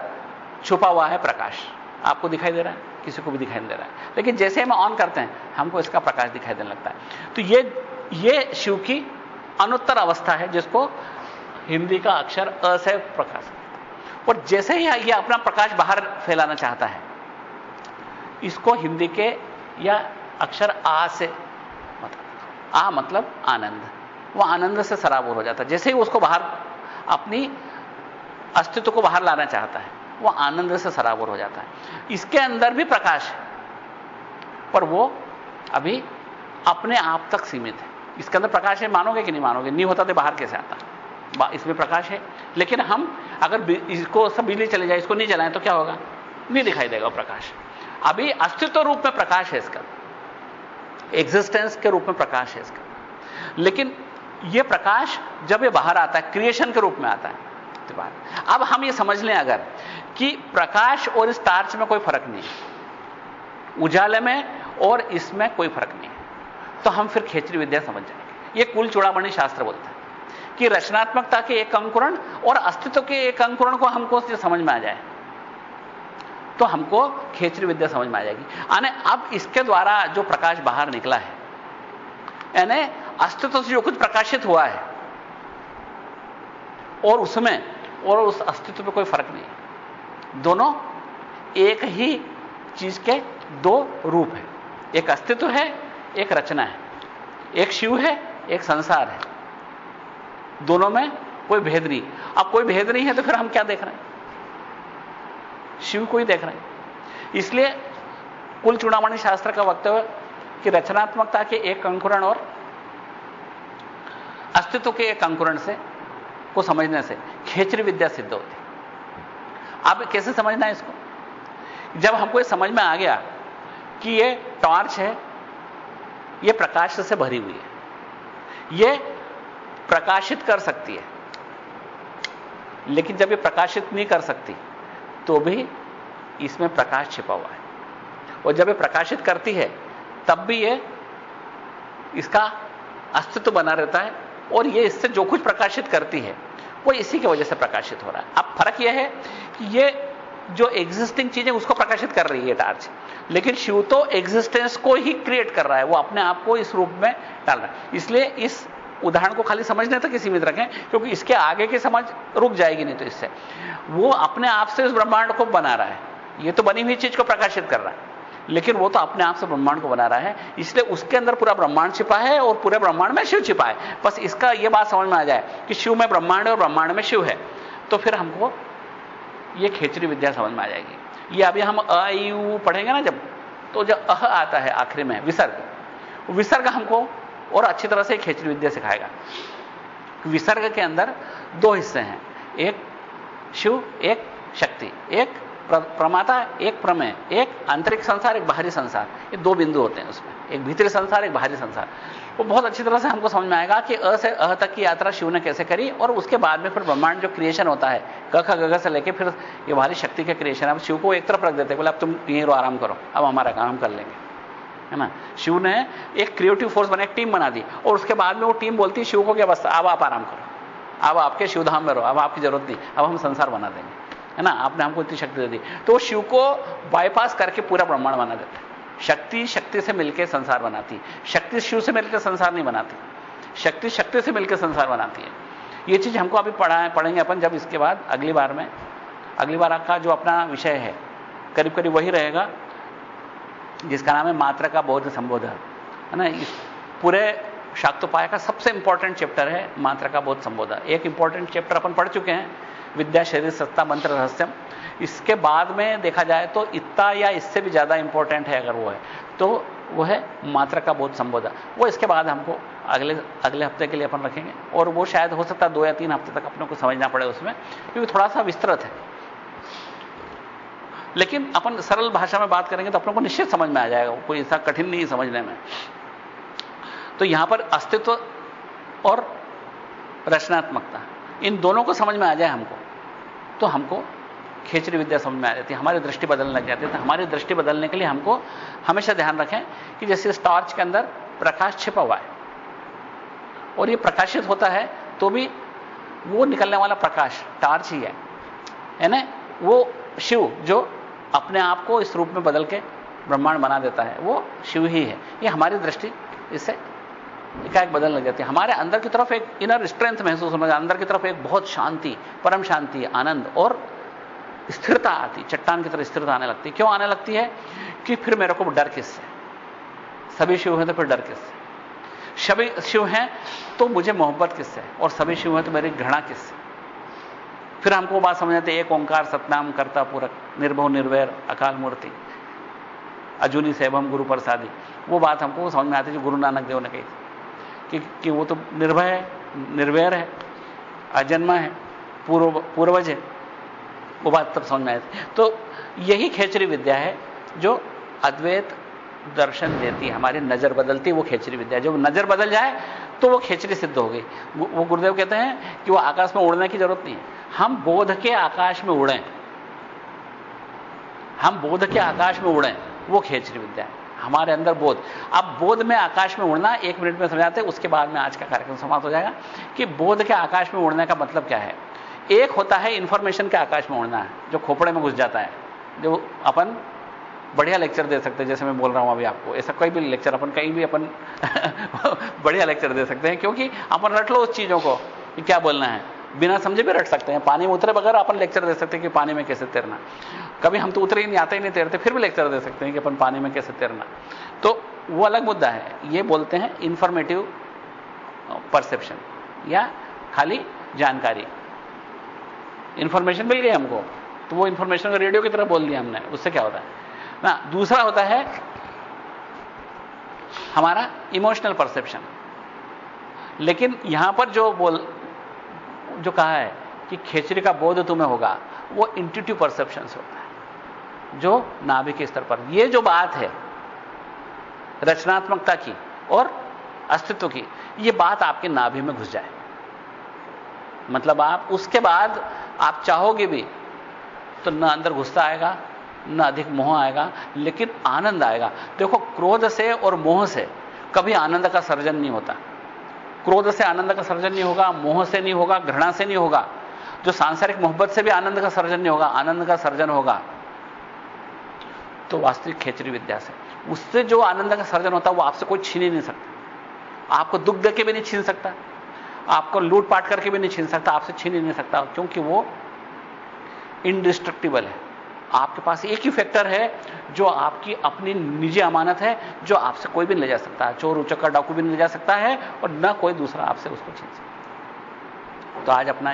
छुपा हुआ है प्रकाश। आपको दिखाई दे रहा है? किसी को भी दिखाई दे रहा है। लेकिन जैसे हम ऑन करते हैं, हमको इसका प्रकाश दिखाई देने लगता है। तो ये ये शिव की अनुत्तर अवस्था है, जिसको हिंदी का अक्षर अ से प्रकाश और जैसे ही ये अपना प्रकाश बाहर फैलाना चाहता है, इसको हिंदी के या अक्षर आ से मतलब आ मतलब आनंद। वो आनंद से सराबोर हो जाता है। जैसे ही उसको बाहर अपनी अस्तित्व को बाहर लाना चाहता है, वो आनंद से सराबोर हो जाता है। इसके अंदर भी प्रकाश है, पर वो अभी अपने आप तक सीमित है। इसके अंदर प्रकाश है, मानोगे कि नहीं मानोगे? नहीं होता तो बाहर कैसे आता? इसमें प्रकाश है। लेकिन हम अगर इसको सब बिजली चले जाए, इसको नहीं जलाएँ तो क्या होगा? नहीं दिखाई देगा प्रकाश। अभी अस्तित्व रूप में प्रकाश है इसका। एग्जिस्टेंस के रूप में प्रकाश है इसका। लेकिन यह प्रकाश जब यह बाहर आता है क्रिएशन के रूप में आता है अब हम ये समझ लें अगर कि प्रकाश और इस टार्च में कोई फ़र्क नहीं, उजाले में और इसमें कोई फ़र्क नहीं है तो हम फिर खेचरी विद्या समझ जाएँगे। ये कुल चूड़ामणि शास्त्र बोलता है कि रचनात्मकता के एक अंकुरण और अस्तित्व के एक अंकुरण को हमको समझ में आ जाए तो हमको खेचरी विद्या समझ में आ जाएगी। यानी अब इसके द्वारा जो प्रकाश बाहर निकला है, यानी अस्तित्व से जो कुछ प्रकाशित हुआ है, और उसमें और उस अस्तित्व में कोई फ़र्क नहीं। दोनों एक ही चीज़ के दो रूप है। एक अस्तित्व है, एक रचना है। एक शिव है, एक संसार है। दोनों में कोई भेद नहीं। अब कोई भेद नहीं है तो फिर हम क्या देख रहे हैं? शिव को ही देख रहे हैं। इसलिए कुल चूड़ामणि शास्त्र का वक्तव्य कि रचनात्मकता के एक अंकुरण और अस्तित्व के एक अंकुरण से को समझने से, खेचरी विद्या सिद्ध होती। अब कैसे समझना है इसको? जब हमको ये समझ में आ गया कि ये टॉर्च है, ये प्रकाश से भरी हुई है, ये प्रकाशित कर सकती है, लेकिन जब ये प्रकाशित नहीं कर सकती तो भी इसमें प्रकाश छिपा हुआ है। और जब ये प्रकाशित करती है, तब भी ये इसका अस्तित्व बना रहता है और ये इससे जो कुछ प्रकाशित करती है, वो इसी की वजह से प्रकाशित हो रहा है। अब फ़र्क यह है कि ये जो एग्जिस्टिंग चीज़ है उसको प्रकाशित कर रही है टार्च लेकिन शिव तो एग्जिस्टेंस को ही क्रिएट कर रहा है, वो अपने आप को इस रूप में डाल रहा है। इसलिए इस उदाहरण को खाली समझने तक ही सीमित रखें, क्योंकि इसके आगे की समझ रुक जाएगी नहीं तो इससे। वो अपने आप से इस ब्रह्मांड को बना रहा है। ये तो बनी हुई चीज़ को प्रकाशित कर रहा है। लेकिन वो तो अपने आप से ब्रह्मांड को बना रहा है। इसलिए उसके अंदर पूरा ब्रह्मांड छिपा है और पूरे ब्रह्मांड में शिव छिपा है। बस इसका यह बात समझ में आ जाए कि शिव में ब्रह्मांड है और ब्रह्मांड में शिव है। तो फिर हमको यह खेचरी विद्या समझ में आ जाएगी। ये अभी हम अयु पढ़ेंगे ना जब तो जब अह आता है आखिरी में, विसर्ग। विसर्ग हमको और अच्छी तरह से खेचरी विद्या सिखाएगा। विसर्ग के अंदर दो हिस्से हैं। एक शिव, एक शक्ति। एक प्रमाता, एक प्रमेय, एक आंतरिक संसार, एक बाहरी संसार। ये दो बिंदु होते हैं उसमें। एक भीतरी संसार, एक बाहरी संसार। वो बहुत अच्छी तरह से हमको समझ में आएगा कि अ से अह तक की यात्रा शिव ने कैसे करी और उसके बाद में फिर ब्रह्मांड जो क्रिएशन होता है, क ख ग से लेके फिर ये बाहरी शक्ति का क्रिएशन अब शिव को एक तरफ़ रख देते बोले, अब तुम यहीं रो आराम करो। अब हमारा काम कर लेंगे। है ना? शिव ने एक क्रिएटिव फोर्स बना, एक टीम बना दी और उसके बाद में वो टीम बोलती शिव को क्या बस, अब आप आराम करो। अब आपके शिवधाम में रहो, अब आपकी ज़रूरत नहीं, अब हम संसार बना देंगे। है ना? आपने हमको इतनी शक्ति दे दी। तो शिव को बाईपास करके पूरा ब्रह्मांड बना देते शक्ति शक्ति से मिलकर संसार बनाती शक्ति शिव से मिलकर संसार नहीं बनाती। शक्ति शक्ति से मिलकर संसार बनाती है। ये चीज़ हमको अभी पढ़ा है पढ़ेंगे अपन जब इसके बाद अगली बार में। अगली बार आपका जो अपना विषय है करीब करीब वही रहेगा, जिसका नाम है मात्रा का बौद्ध संबोधन। है ना? इस पूरे शाक्तोपाय का सबसे इंपॉर्टेंट चैप्टर है मात्रा का बोध संबोधन। एक इंपॉर्टेंट चैप्टर अपन पढ़ चुके हैं। विद्या शरीर सत्ता मंत्र रहस्यम। इसके बाद में देखा जाए तो इतना या इससे भी ज़्यादा इंपॉर्टेंट है अगर वो है तो वो है मात्रा का बोध संबोधन वो इसके बाद हमको अगले अगले हफ़्ते के लिए अपन रखेंगे। और वो शायद हो सकता है दो या तीन हफ़्ते तक अपने को समझना पड़े उसमें, क्योंकि थोड़ा सा विस्तृत है। लेकिन अपन सरल भाषा में बात करेंगे तो अपने को निश्चित समझ में आ जाएगा, कोई ऐसा कठिन नहीं समझने में। तो यहाँ पर अस्तित्व और रचनात्मकता, इन दोनों को समझ में आ जाए हमको। तो हमको खेचरी विद्या समझ में आ जाती है। हमारी दृष्टि बदलने लग जाती है। तो हमारी दृष्टि बदलने के लिए हमको हमेशा ध्यान रखें कि जैसे इस टॉर्च के अंदर प्रकाश छिपा हुआ है और ये प्रकाशित होता है तो भी वो निकलने वाला प्रकाश, टॉर्च ही है। है ना वो शिव जो अपने आप को इस रूप में बदल के ब्रह्मांड बना देता है, वो शिव ही है। ये हमारी दृष्टि, इससे एकाएक बदलने लग जाती है। हमारे अंदर की तरफ़ एक इनर स्ट्रेंथ महसूस होने अंदर की तरफ़ एक बहुत शांति, परम शांति, आनंद और स्थिरता आती, चट्टान की तरह स्थिरता आने लगती। क्यों आने लगती है? कि फिर मेरे को डर किससे? सभी शिव हैं तो फिर डर किससे? सभी शिव हैं तो मुझे मोहब्बत किससे? और सभी शिव हैं तो मेरी घृणा किससे? फिर हमको बात समझ आती एक ओंकार, सतनाम, करता, पूरक, निर्भव, निर्वैर, अकाल मूर्ति, अजूनी सेवम, गुरु प्रसादी। वो बात हमको समझ में आती जो गुरु नानक देव ने कही थी। कि, कि वो तो निर्भय है निर्वैर है अजन्मा है पूर्व पूर्वज है। वो बात तब समझ में आई तो यही खेचरी विद्या है जो अद्वैत दर्शन देती है हमारी नज़र बदलती वो खेचरी विद्या। जब नज़र बदल जाए तो वो खेचरी सिद्ध हो गई। वो गुरुदेव कहते हैं कि वो आकाश में उड़ने की ज़रूरत नहीं है। हम बोध के आकाश में उड़ें। हम बोध के आकाश में उड़ें। वो खेचरी विद्या है। हमारे अंदर बोध। अब बोध में आकाश में उड़ना, एक मिनट में समझाते उसके बाद में आज का कार्यक्रम समाप्त हो जाएगा। कि बोध के आकाश में उड़ने का मतलब क्या है? एक होता है इंफॉर्मेशन के आकाश में उड़ना है जो खोपड़े में घुस जाता है। जो अपन बढ़िया लेक्चर दे सकते हैं, जैसे मैं बोल रहा हूँ अभी आपको। ऐसा कोई भी लेक्चर अपन कहीं भी अपन बढ़िया लेक्चर दे सकते हैं, क्योंकि अपन रट लो उस चीज़ों को कि क्या बोलना है। बिना समझे भी रट सकते हैं। पानी में उतरे बगैर अपन लेक्चर दे सकते हैं कि पानी में कैसे तैरना। कभी हम तो उतरे ही नहीं, आते ही नहीं तैरते, फिर भी लेक्चर दे सकते हैं कि अपन पानी में कैसे तैरना। तो वो अलग मुद्दा है। ये बोलते हैं इंफॉर्मेटिव परसेप्शन या खाली जानकारी। इंफॉर्मेशन मिल गई हमको तो वो इंफॉर्मेशन रेडियो की तरह बोल दिया हमने, उससे क्या होता है? ना, दूसरा होता है हमारा इमोशनल परसेप्शन लेकिन यहाँ पर जो बोल जो कहा है कि खेचरी का बोध तुम्हें होगा, वो इंट्यूटिव परसेप्शन होता है, जो नाभि के स्तर पर। ये जो बात है, रचनात्मकता की और अस्तित्व की, ये बात आपके नाभि में घुस जाए। मतलब आप, उसके बाद आप चाहोगे भी तो न अंदर गुस्सा आएगा, न अधिक मोह आएगा, लेकिन आनंद आएगा। देखो, क्रोध से और मोह से कभी आनंद का सर्जन नहीं होता। क्रोध से आनंद का सर्जन नहीं होगा, मोह से नहीं होगा, घृणा से नहीं होगा। जो सांसारिक मोहब्बत से भी आनंद का सर्जन नहीं होगा, आनंद का सर्जन होगा। तो वास्तविक खेचरी विद्या से। उससे जो आनंद का सर्जन होता है, वो आपसे कोई छीन ही नहीं सकता। आपको दुख दे के भी नहीं छीन सकता। आपको लूटपाट करके भी नहीं छीन सकता, आपसे छीन ही नहीं सकता, क्योंकि वो इनडिस्ट्रक्टिबल है। आपके पास एक ही फैक्टर है जो आपकी अपनी निजी अमानत है, जो आपसे कोई भी नहीं ले जा सकता। है चोर, उचक्का, डाकू भी नहीं ले जा सकता है और ना कोई दूसरा आपसे उसको छीन सकता तो आज अपना